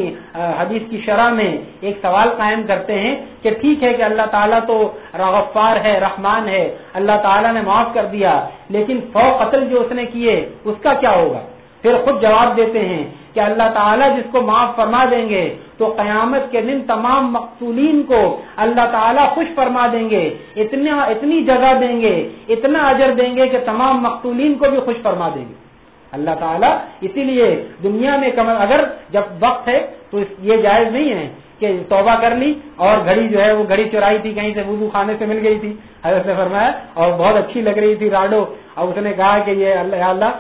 حدیث کی شرح میں ایک سوال قائم کرتے ہیں کہ ٹھیک ہے کہ اللہ تعالیٰ تو رغفار ہے، رحمان ہے، اللہ تعالیٰ نے معاف کر دیا، لیکن فو قتل جو اس نے کیے، اس کا کیا ہوگا؟ پھر خود جواب دیتے ہیں کہ اللہ تعالیٰ جس کو معاف فرما دیں گے تو قیامت کے دن تمام مقتولین کو اللہ تعالیٰ خوش فرما دیں گے، اتنا اتنی جگہ دیں گے، اتنا اجر دیں گے کہ تمام مقتولین کو بھی خوش فرما دیں گے۔ اللہ تعالیٰ اسی لیے دنیا میں اگر جب وقت ہے تو یہ جائز نہیں ہے کہ توبہ کر لی اور گھڑی جو ہے وہ گھڑی چورائی تھی، کہیں سے وضو خانے سے مل گئی تھی۔ حضرت نے فرمایا، اور بہت اچھی لگ رہی تھی راڈو اور اس نے کہا کہ یہ اللہ اللہ،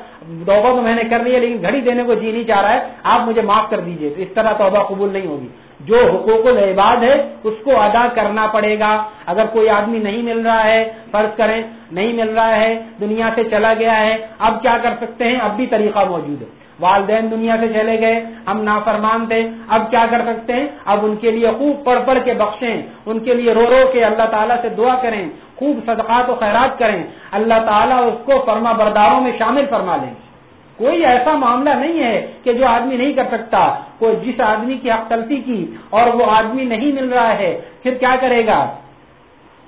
توبہ تو میں نے کر لی ہے، لیکن گھڑی دینے کو جی نہیں چاہ رہا ہے۔ آپ مجھے معاف کر دیجیے۔ تو اس طرح توبہ قبول نہیں ہوگی۔ جو حقوق العباد ہے، اس کو ادا کرنا پڑے گا۔ اگر کوئی آدمی نہیں مل رہا ہے، فرض کریں، نہیں مل رہا ہے، دنیا سے چلا گیا ہے، اب کیا کر سکتے ہیں؟ اب بھی طریقہ موجود ہے۔ والدین دنیا سے چلے گئے، ہم نافرمان تھے۔ اب کیا کر سکتے ہیں؟ اب ان کے لیے خوب پڑھ پڑھ کے بخشیں، ان کے لیے رو رو کے اللہ تعالیٰ سے دعا کریں، خوب صدقات و خیرات کریں۔ اللہ تعالیٰ اس کو فرما برداروں میں شامل فرما لیں۔ کوئی ایسا معاملہ نہیں ہے کہ جو آدمی نہیں کر سکتا۔ کوئی جس آدمی کی حق تلفی کی اور وہ آدمی نہیں مل رہا ہے، پھر کیا کرے گا؟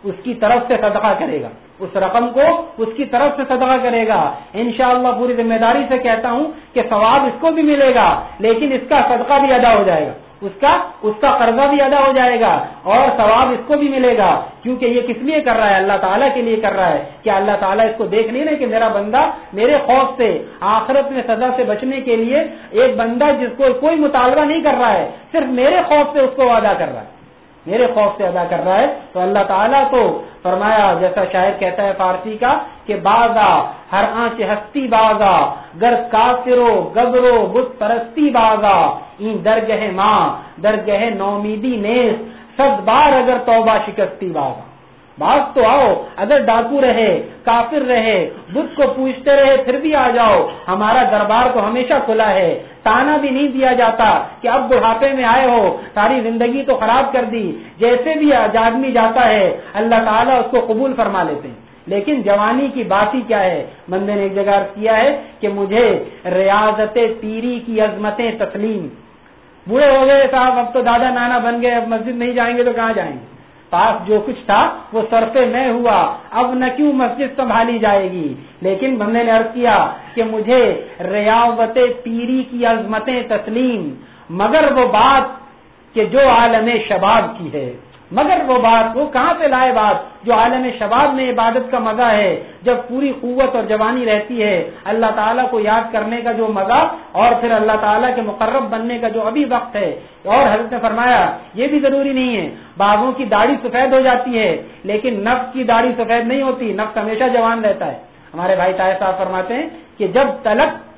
اس کی طرف سے صدقہ کرے گا۔ اس رقم کو اس کی طرف سے صدقہ کرے گا۔ انشاءاللہ پوری ذمہ داری سے کہتا ہوں کہ ثواب اس کو بھی ملے گا، لیکن اس کا صدقہ بھی ادا ہو جائے گا۔ اس کا اس کا قرضہ بھی ادا ہو جائے گا اور ثواب اس کو بھی ملے گا۔ کیونکہ یہ کس لیے کر رہا ہے؟ اللہ تعالیٰ کے لیے کر رہا ہے کہ اللہ تعالیٰ اس کو دیکھ نہیں رہے کہ میرا بندہ میرے خوف سے، آخرت میں سزا سے بچنے کے لیے ایک بندہ جس کو کوئی مطالبہ نہیں کر رہا ہے، صرف میرے خوف سے اس کو ادا کر رہا ہے۔ میرے خوف سے ادا کر رہا ہے۔ تو اللہ تعالیٰ تو فرمایا، جیسا شاعر کہتا ہے فارسی کا، کہ بازا، ہر آنچ ہستی بازا، گر کافرو، گبرو، بت پرستی بازا، این درگہ ماں، درگہ نومیدی نیس سب بار اگر توبہ شکستی بازا۔ باز تو آؤ، اگر ڈاکو رہے، کافر رہے بدھ کو پوچھتے رہے، پھر بھی آ جاؤ۔ ہمارا دربار کو ہمیشہ کھلا ہے۔ تانا بھی نہیں دیا جاتا کہ اب بڑھاپے میں آئے ہو۔ ساری زندگی تو خراب کر دی۔ جیسے بھی آدمی جاتا ہے، اللہ تعالیٰ اس کو قبول فرما لیتے ہیں۔ لیکن جوانی کی بات ہی کیا ہے؟ بندے نے ایک جگہ کیا ہے کہ مجھے ریاضت پیری کی عظمتیں تسلیم۔ بوڑھے ہو گئے صاحب، اب تو دادا نانا بن گئے، اب مسجد نہیں جائیں گے تو کہاں جائیں گے؟ پاس جو کچھ تھا وہ سرفے میں ہوا۔ اب نہ کیوں مسجد سنبھالی جائے گی؟ لیکن بندے نے عرض کیا کہ مجھے ریاوت پیری کی عظمتیں تسلیم، مگر وہ بات کہ جو عالم شباب کی ہے۔ مگر وہ بات، وہ کہاں سے لائے بات؟ جو عالم شباب میں عبادت کا مزہ ہے، جب پوری قوت اور جوانی رہتی ہے، اللہ تعالیٰ کو یاد کرنے کا جو مزہ اور پھر اللہ تعالیٰ کے مقرب بننے کا جو ابھی وقت ہے۔ اور حضرت نے فرمایا، یہ بھی ضروری نہیں ہے، باغوں کی داڑھی سفید ہو جاتی ہے، لیکن نفس کی داڑھی سفید نہیں ہوتی، نفس ہمیشہ جوان رہتا ہے۔ ہمارے بھائی طاہر صاحب فرماتے ہیں کہ جب تلک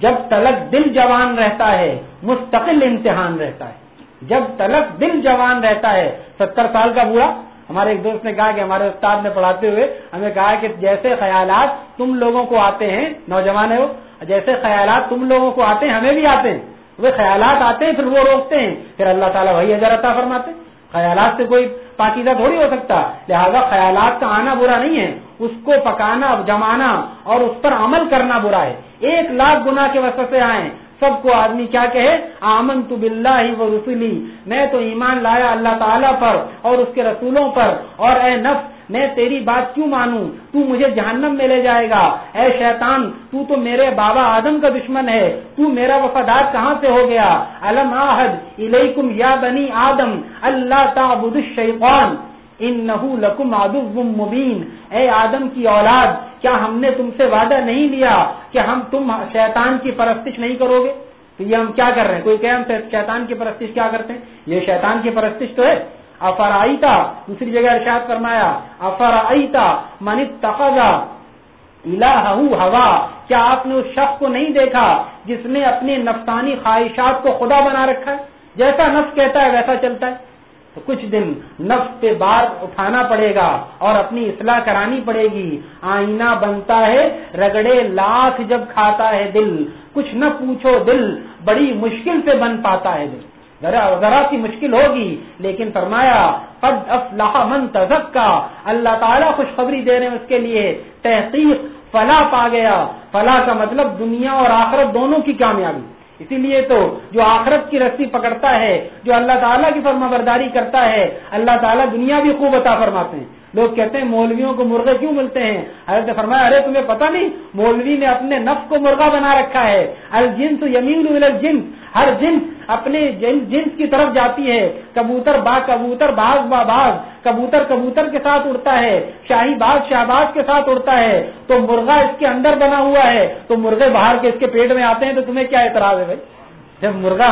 جب تلک دل جوان رہتا ہے، مستقل امتحان رہتا ہے۔ جب تلک دل جوان رہتا ہے، ستر سال کا بوڑھا، ہمارے ایک دوست نے کہا کہ ہمارے استاد نے پڑھاتے ہوئے ہمیں کہا کہ جیسے خیالات تم لوگوں کو آتے ہیں، نوجوان ہے وہ، جیسے خیالات تم لوگوں کو آتے ہیں، ہمیں بھی آتے ہیں۔ وہ خیالات آتے ہیں، پھر وہ روکتے ہیں۔ پھر اللہ تعالیٰ وہی اجر عطا فرماتے خیالات سے کوئی پاکیزہ تھوڑی ہو سکتا۔ لہذا خیالات کا آنا برا نہیں ہے۔ اس کو پکانا، جمانا اور اس پر عمل کرنا برا ہے۔ ایک لاکھ گنا کے وسط سے آئے سب کو آدمی کیا کہے؟ آمن تو بلّہ و رسولی میں تو ایمان لایا اللہ تعالیٰ پر اور اس کے رسولوں پر۔ اور اے نفس، میں تیری بات کیوں مانوں؟ تو مجھے جہنم میں لے جائے گا۔ اے شیطان، تو تو میرے بابا آدم کا دشمن ہے۔ تو میرا وفادار کہاں سے ہو گیا؟ علم آحد الیکم یا بنی آدم، اللہ تعبد الشیطان۔ انہو لکم عدو مبین۔ اے آدم کی اولاد، کیا ہم نے تم سے وعدہ نہیں لیا کہ ہم تم شیطان کی پرستش نہیں کرو گے؟ تو یہ ہم کیا کر رہے ہیں؟ کوئی کہ ہم شیطان کی پرستش کیا کرتے ہیں؟ یہ شیطان کی پرستش تو ہے۔ افر آئیتا دوسری جگہ ارشاد فرمایا افر آئیتا من تقضا الہ ہوا۔ کیا آپ نے اس شخص کو نہیں دیکھا جس نے اپنی نفسانی خواہشات کو خدا بنا رکھا ہے؟ جیسا نفس کہتا ہے، ویسا چلتا ہے۔ کچھ دن نفس پہ بار اٹھانا پڑے گا اور اپنی اصلاح کرانی پڑے گی۔ آئینہ بنتا ہے، رگڑے لاکھ جب کھاتا ہے دل۔ کچھ نہ پوچھو دل، بڑی مشکل سے بن پاتا ہے دل۔ ذرا سی مشکل ہوگی، لیکن فرمایا، قد افلاح من تزکا۔ اللہ تعالیٰ خوشخبری دے رہے ہیں اس کے لیے تحقیق، فلاح پا گیا۔ فلاح کا مطلب دنیا اور آخرت دونوں کی کامیابی۔ اسی لیے تو جو آخرت کی رسی پکڑتا ہے، جو اللہ تعالیٰ کی فرما برداری کرتا ہے، اللہ تعالیٰ دنیا بھی خوب عطا فرماتے ہیں۔ لوگ کہتے ہیں مولویوں کو مرغے کیوں ملتے ہیں؟ حضرت فرمایا، ارے تمہیں پتا نہیں، مولوی نے اپنے نفس کو مرغا بنا رکھا ہے۔ الجنس یمین الجنس۔ ہر جنس اپنے جنس کی طرف جاتی ہے۔ کبوتر با کبوتر، باغ با باغ۔ کبوتر کبوتر کے ساتھ اڑتا ہے۔ شاہی باغ شہباز کے ساتھ اڑتا ہے۔ تو مرغا اس کے اندر بنا ہوا ہے۔ تو مرغے باہر کے اس کے پیٹ میں آتے ہیں تو تمہیں کیا اعتراض ہے بھائی؟ جب مرغا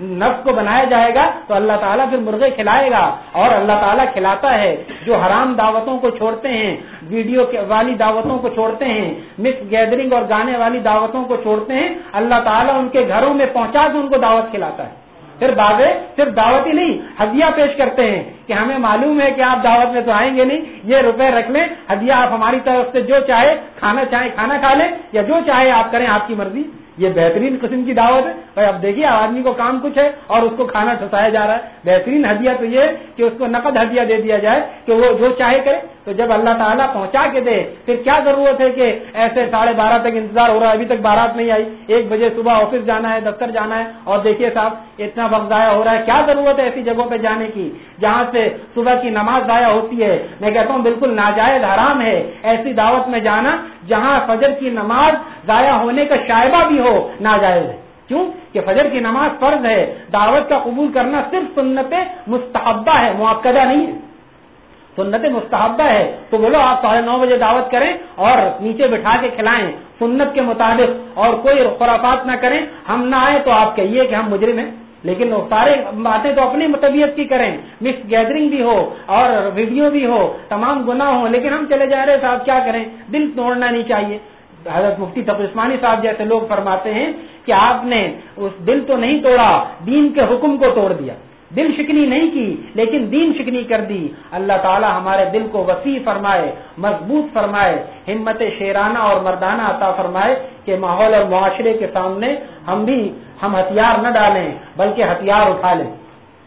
نفس کو بنایا جائے گا تو اللہ تعالیٰ پھر مرغے کھلائے گا اور اللہ تعالیٰ کھلاتا ہے جو حرام دعوتوں کو چھوڑتے ہیں، ویڈیو والی دعوتوں کو چھوڑتے ہیں مکس گیدرنگ اور گانے والی دعوتوں کو چھوڑتے ہیں، اللہ تعالیٰ ان کے گھروں میں پہنچا کے ان کو دعوت کھلاتا ہے۔ پھر بابے صرف دعوت ہی نہیں، ہدیہ پیش کرتے ہیں کہ ہمیں معلوم ہے کہ آپ دعوت میں تو آئیں گے نہیں، یہ روپے رکھ لیں، ہدیہ آپ ہماری طرف سے جو چاہے، کھانا چاہے کھانا کھا لیں یا جو چاہے آپ کریں، آپ کی مرضی۔ یہ بہترین قسم کی دعوت ہے۔ اور اب دیکھیے آدمی کو کام کچھ ہے اور اس کو کھانا ٹھسایا جا رہا ہے۔ بہترین ہدیہ تو یہ کہ اس کو نقد ہدیہ دے دیا جائے کہ وہ جو چاہے کرے۔ تو جب اللہ تعالیٰ پہنچا کے دے، پھر کیا ضرورت ہے کہ ایسے ساڑھے بارہ تک انتظار ہو رہا ہے؟ ابھی تک بارات نہیں آئی۔ ایک بجے صبح آفس جانا ہے، دفتر جانا ہے۔ اور دیکھیے صاحب، اتنا وقت ضائع ہو رہا ہے۔ کیا ضرورت ہے ایسی جگہوں پہ جانے کی جہاں سے صبح کی نماز ضائع ہوتی ہے؟ میں کہتا ہوں بالکل ناجائز، حرام ہے ایسی دعوت میں جانا جہاں فجر کی نماز ضائع ہونے کا شائبہ بھی ہو، ناجائز ہے۔ کیوں؟ کہ فجر کی نماز فرض ہے۔ دعوت کا قبول کرنا صرف سنت مستحبہ ہے موقع نہیں ہے سنت مستحبہ ہے، تو بولو آپ ساڑھے نو بجے دعوت کریں اور نیچے بٹھا کے کھلائیں۔ سنت کے مطابق اور کوئی خرافات نہ کریں۔ ہم نہ آئے تو آپ کہیے کہ ہم مجرم ہیں۔ لیکن سارے باتیں تو اپنی طبیعت کی کریں۔ مکس گیدرنگ بھی ہو اور ویڈیو بھی ہو، تمام گنا ہو لیکن ہم چلے جا رہے صاحب، کیا کریں؟ دل توڑنا نہیں چاہیے۔ حضرت مفتی تفسمانی صاحب جیسے لوگ فرماتے ہیں کہ آپ نے اس دل تو نہیں توڑا، دین کے حکم کو توڑ دیا۔ دل شکنی نہیں کی، لیکن دین شکنی کر دی۔ اللہ تعالی ہمارے دل کو وسیع فرمائے، مضبوط فرمائے۔ ہمت شیرانہ اور مردانہ عطا فرمائے کہ ماحول اور معاشرے کے سامنے ہم بھی ہم ہتھیار نہ ڈالیں، بلکہ ہتھیار اٹھا لیں۔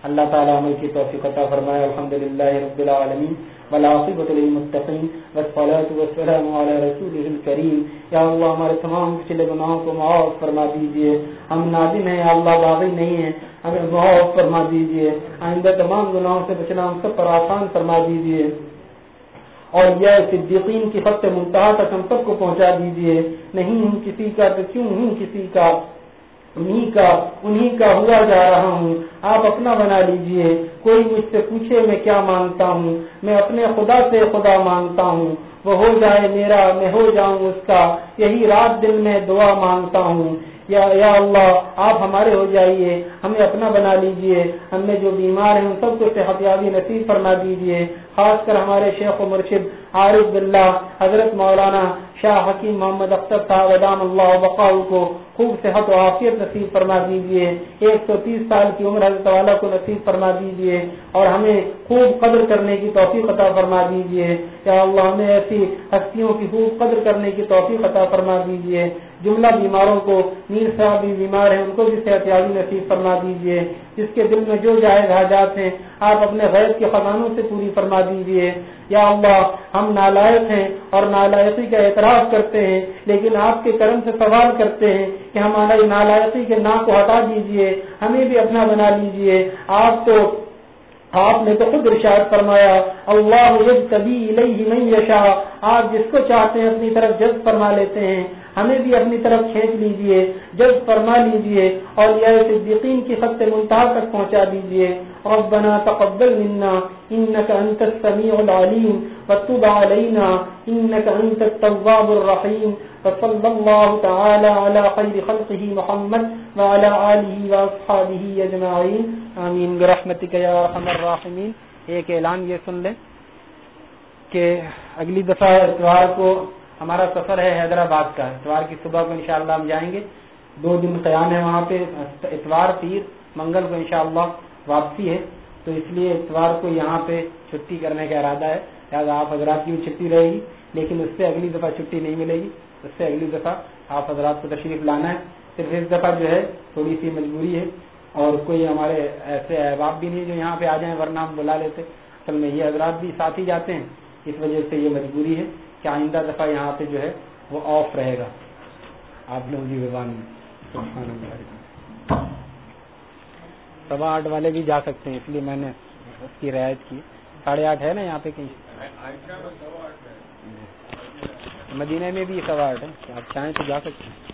اللہ تعالیٰ عمل کی توفیق عطا فرمائے۔ الحمد للہ رب العالمین۔ والعاقبۃ للمتقین والصلاة والسلام علی رسوله الکریم یا اللہ، ہمارے تمام پچھلے گناہوں کو معاف فرما دیجیے۔ ہم نادم ہیں، یا اللہ باغی نہیں ہیں۔ ہمیں معاف فرما دیجیے، آئندہ تمام گناہوں سے بچنا ہم سب پر آسان فرما دیجیے۔ اور یہ صدیقین کی خط منتہا تک ہم سب کو پہنچا دیجیے۔ نہیں ہوں کسی کا تو کیوں ہوں کسی کا؟ انہی کا انہی کا ہوا جا رہا ہوں۔ آپ اپنا بنا لیجیے۔ کوئی مجھ سے پوچھے میں کیا مانگتا ہوں؟ میں اپنے خدا سے خدا مانگتا ہوں۔ وہ ہو جائے میرا، میں ہو جاؤں اس کا۔ یہی رات دن میں دعا مانگتا ہوں۔ یا یا اللہ، آپ ہمارے ہو جائیے، ہمیں اپنا بنا لیجیے، ہم میں جو بیمار ہیں ان سب کو صحت یابی نصیب فرما دیجیے، خاص کر ہمارے شیخ و مرشد عارف بلّہ حضرت مولانا شاہ حکیم محمد اختر صاحب، ادام اللہ وقاؤ کو خوب صحت و عافیت نصیب فرما دیجیے ایک سو تیس سال کی عمر حضرت والا کو نصیب فرما دیجیے اور ہمیں خوب قدر کرنے کی توفیق عطا فرما دیجیے یا اللہ، ہمیں ایسی ہستیوں کی خوب قدر کرنے کی توفیق عطا فرما دیجیے جملہ بیماروں کو، میر صاحب بیمار ہیں، ان کو بھی صحت یابی نصیب فرما دیجیے جس کے دل میں جو جائز حاجات ہیں، آپ اپنے غیر کے خزانوں سے پوری فرما دیجیے یا اللہ، ہم نالائق ہیں اور نالائقی کا اعتراف کرتے ہیں، لیکن آپ کے کرم سے سوال کرتے ہیں کہ ہمارے نالائقی کے نا کو ہٹا دیجیے ہمیں بھی اپنا بنا لیجیے آپ تو آپ نے تو خود ارشاد فرمایا، اللہ کبھی نہیں یشا آپ جس کو چاہتے ہیں اپنی طرف جذب فرما لیتے ہیں، ہمیں بھی اپنی طرف کھینچ لیجیے، جذب فرما لیجیے اور یہ صدیقین کی خط منتہا تک پہنچا دیجیے۔ ربنا تقبل منا انك انت السميع العليم وتب علينا انك انت التواب الرحيم وصلى الله تعالى على خير خلقه محمد وعلى اله واصحابه اجمعين امين برحمتك يا ارحم الراحمين ایک اعلان یہ سن لیں کہ اگلی دفعہ اتوار کو ہمارا سفر ہے حیدرآباد کا۔ اتوار کی صبح کو انشاءاللہ ہم جائیں گے۔ دو دن قیام ہے وہاں پہ۔ اتوار پیر، منگل کو انشاءاللہ واپسی ہے۔ تو اس لیے اتوار کو یہاں پہ چھٹی کرنے کا ارادہ ہے۔ لہٰذا آپ حضرات کی بھی چھٹی رہے گی، لیکن اس سے اگلی دفعہ چھٹی نہیں ملے گی۔ اس سے اگلی دفعہ آپ حضرات کو تشریف لانا ہے۔ صرف اس دفعہ جو ہے تھوڑی سی مجبوری ہے۔ اور کوئی ہمارے ایسے احباب بھی نہیں جو یہاں پہ آ جائیں ورنہ ہم بلا لیتے۔ اصل میں یہ حضرات بھی ساتھ ہی جاتے ہیں۔ اس وجہ سے یہ مجبوری ہے کہ آئندہ دفعہ یہاں پہ جو ہے وہ آف رہے گا۔ آپ لوگوں کی زبان میں۔ سوا آٹھ والے بھی جا سکتے ہیں، اس لیے میں نے اس کی رعایت کی۔ ساڑھے آٹھ ہے نا یہاں پہ کہیں؟ مدینہ میں بھی سوا آٹھ ہے۔ آپ چاہیں تو جا سکتے ہیں۔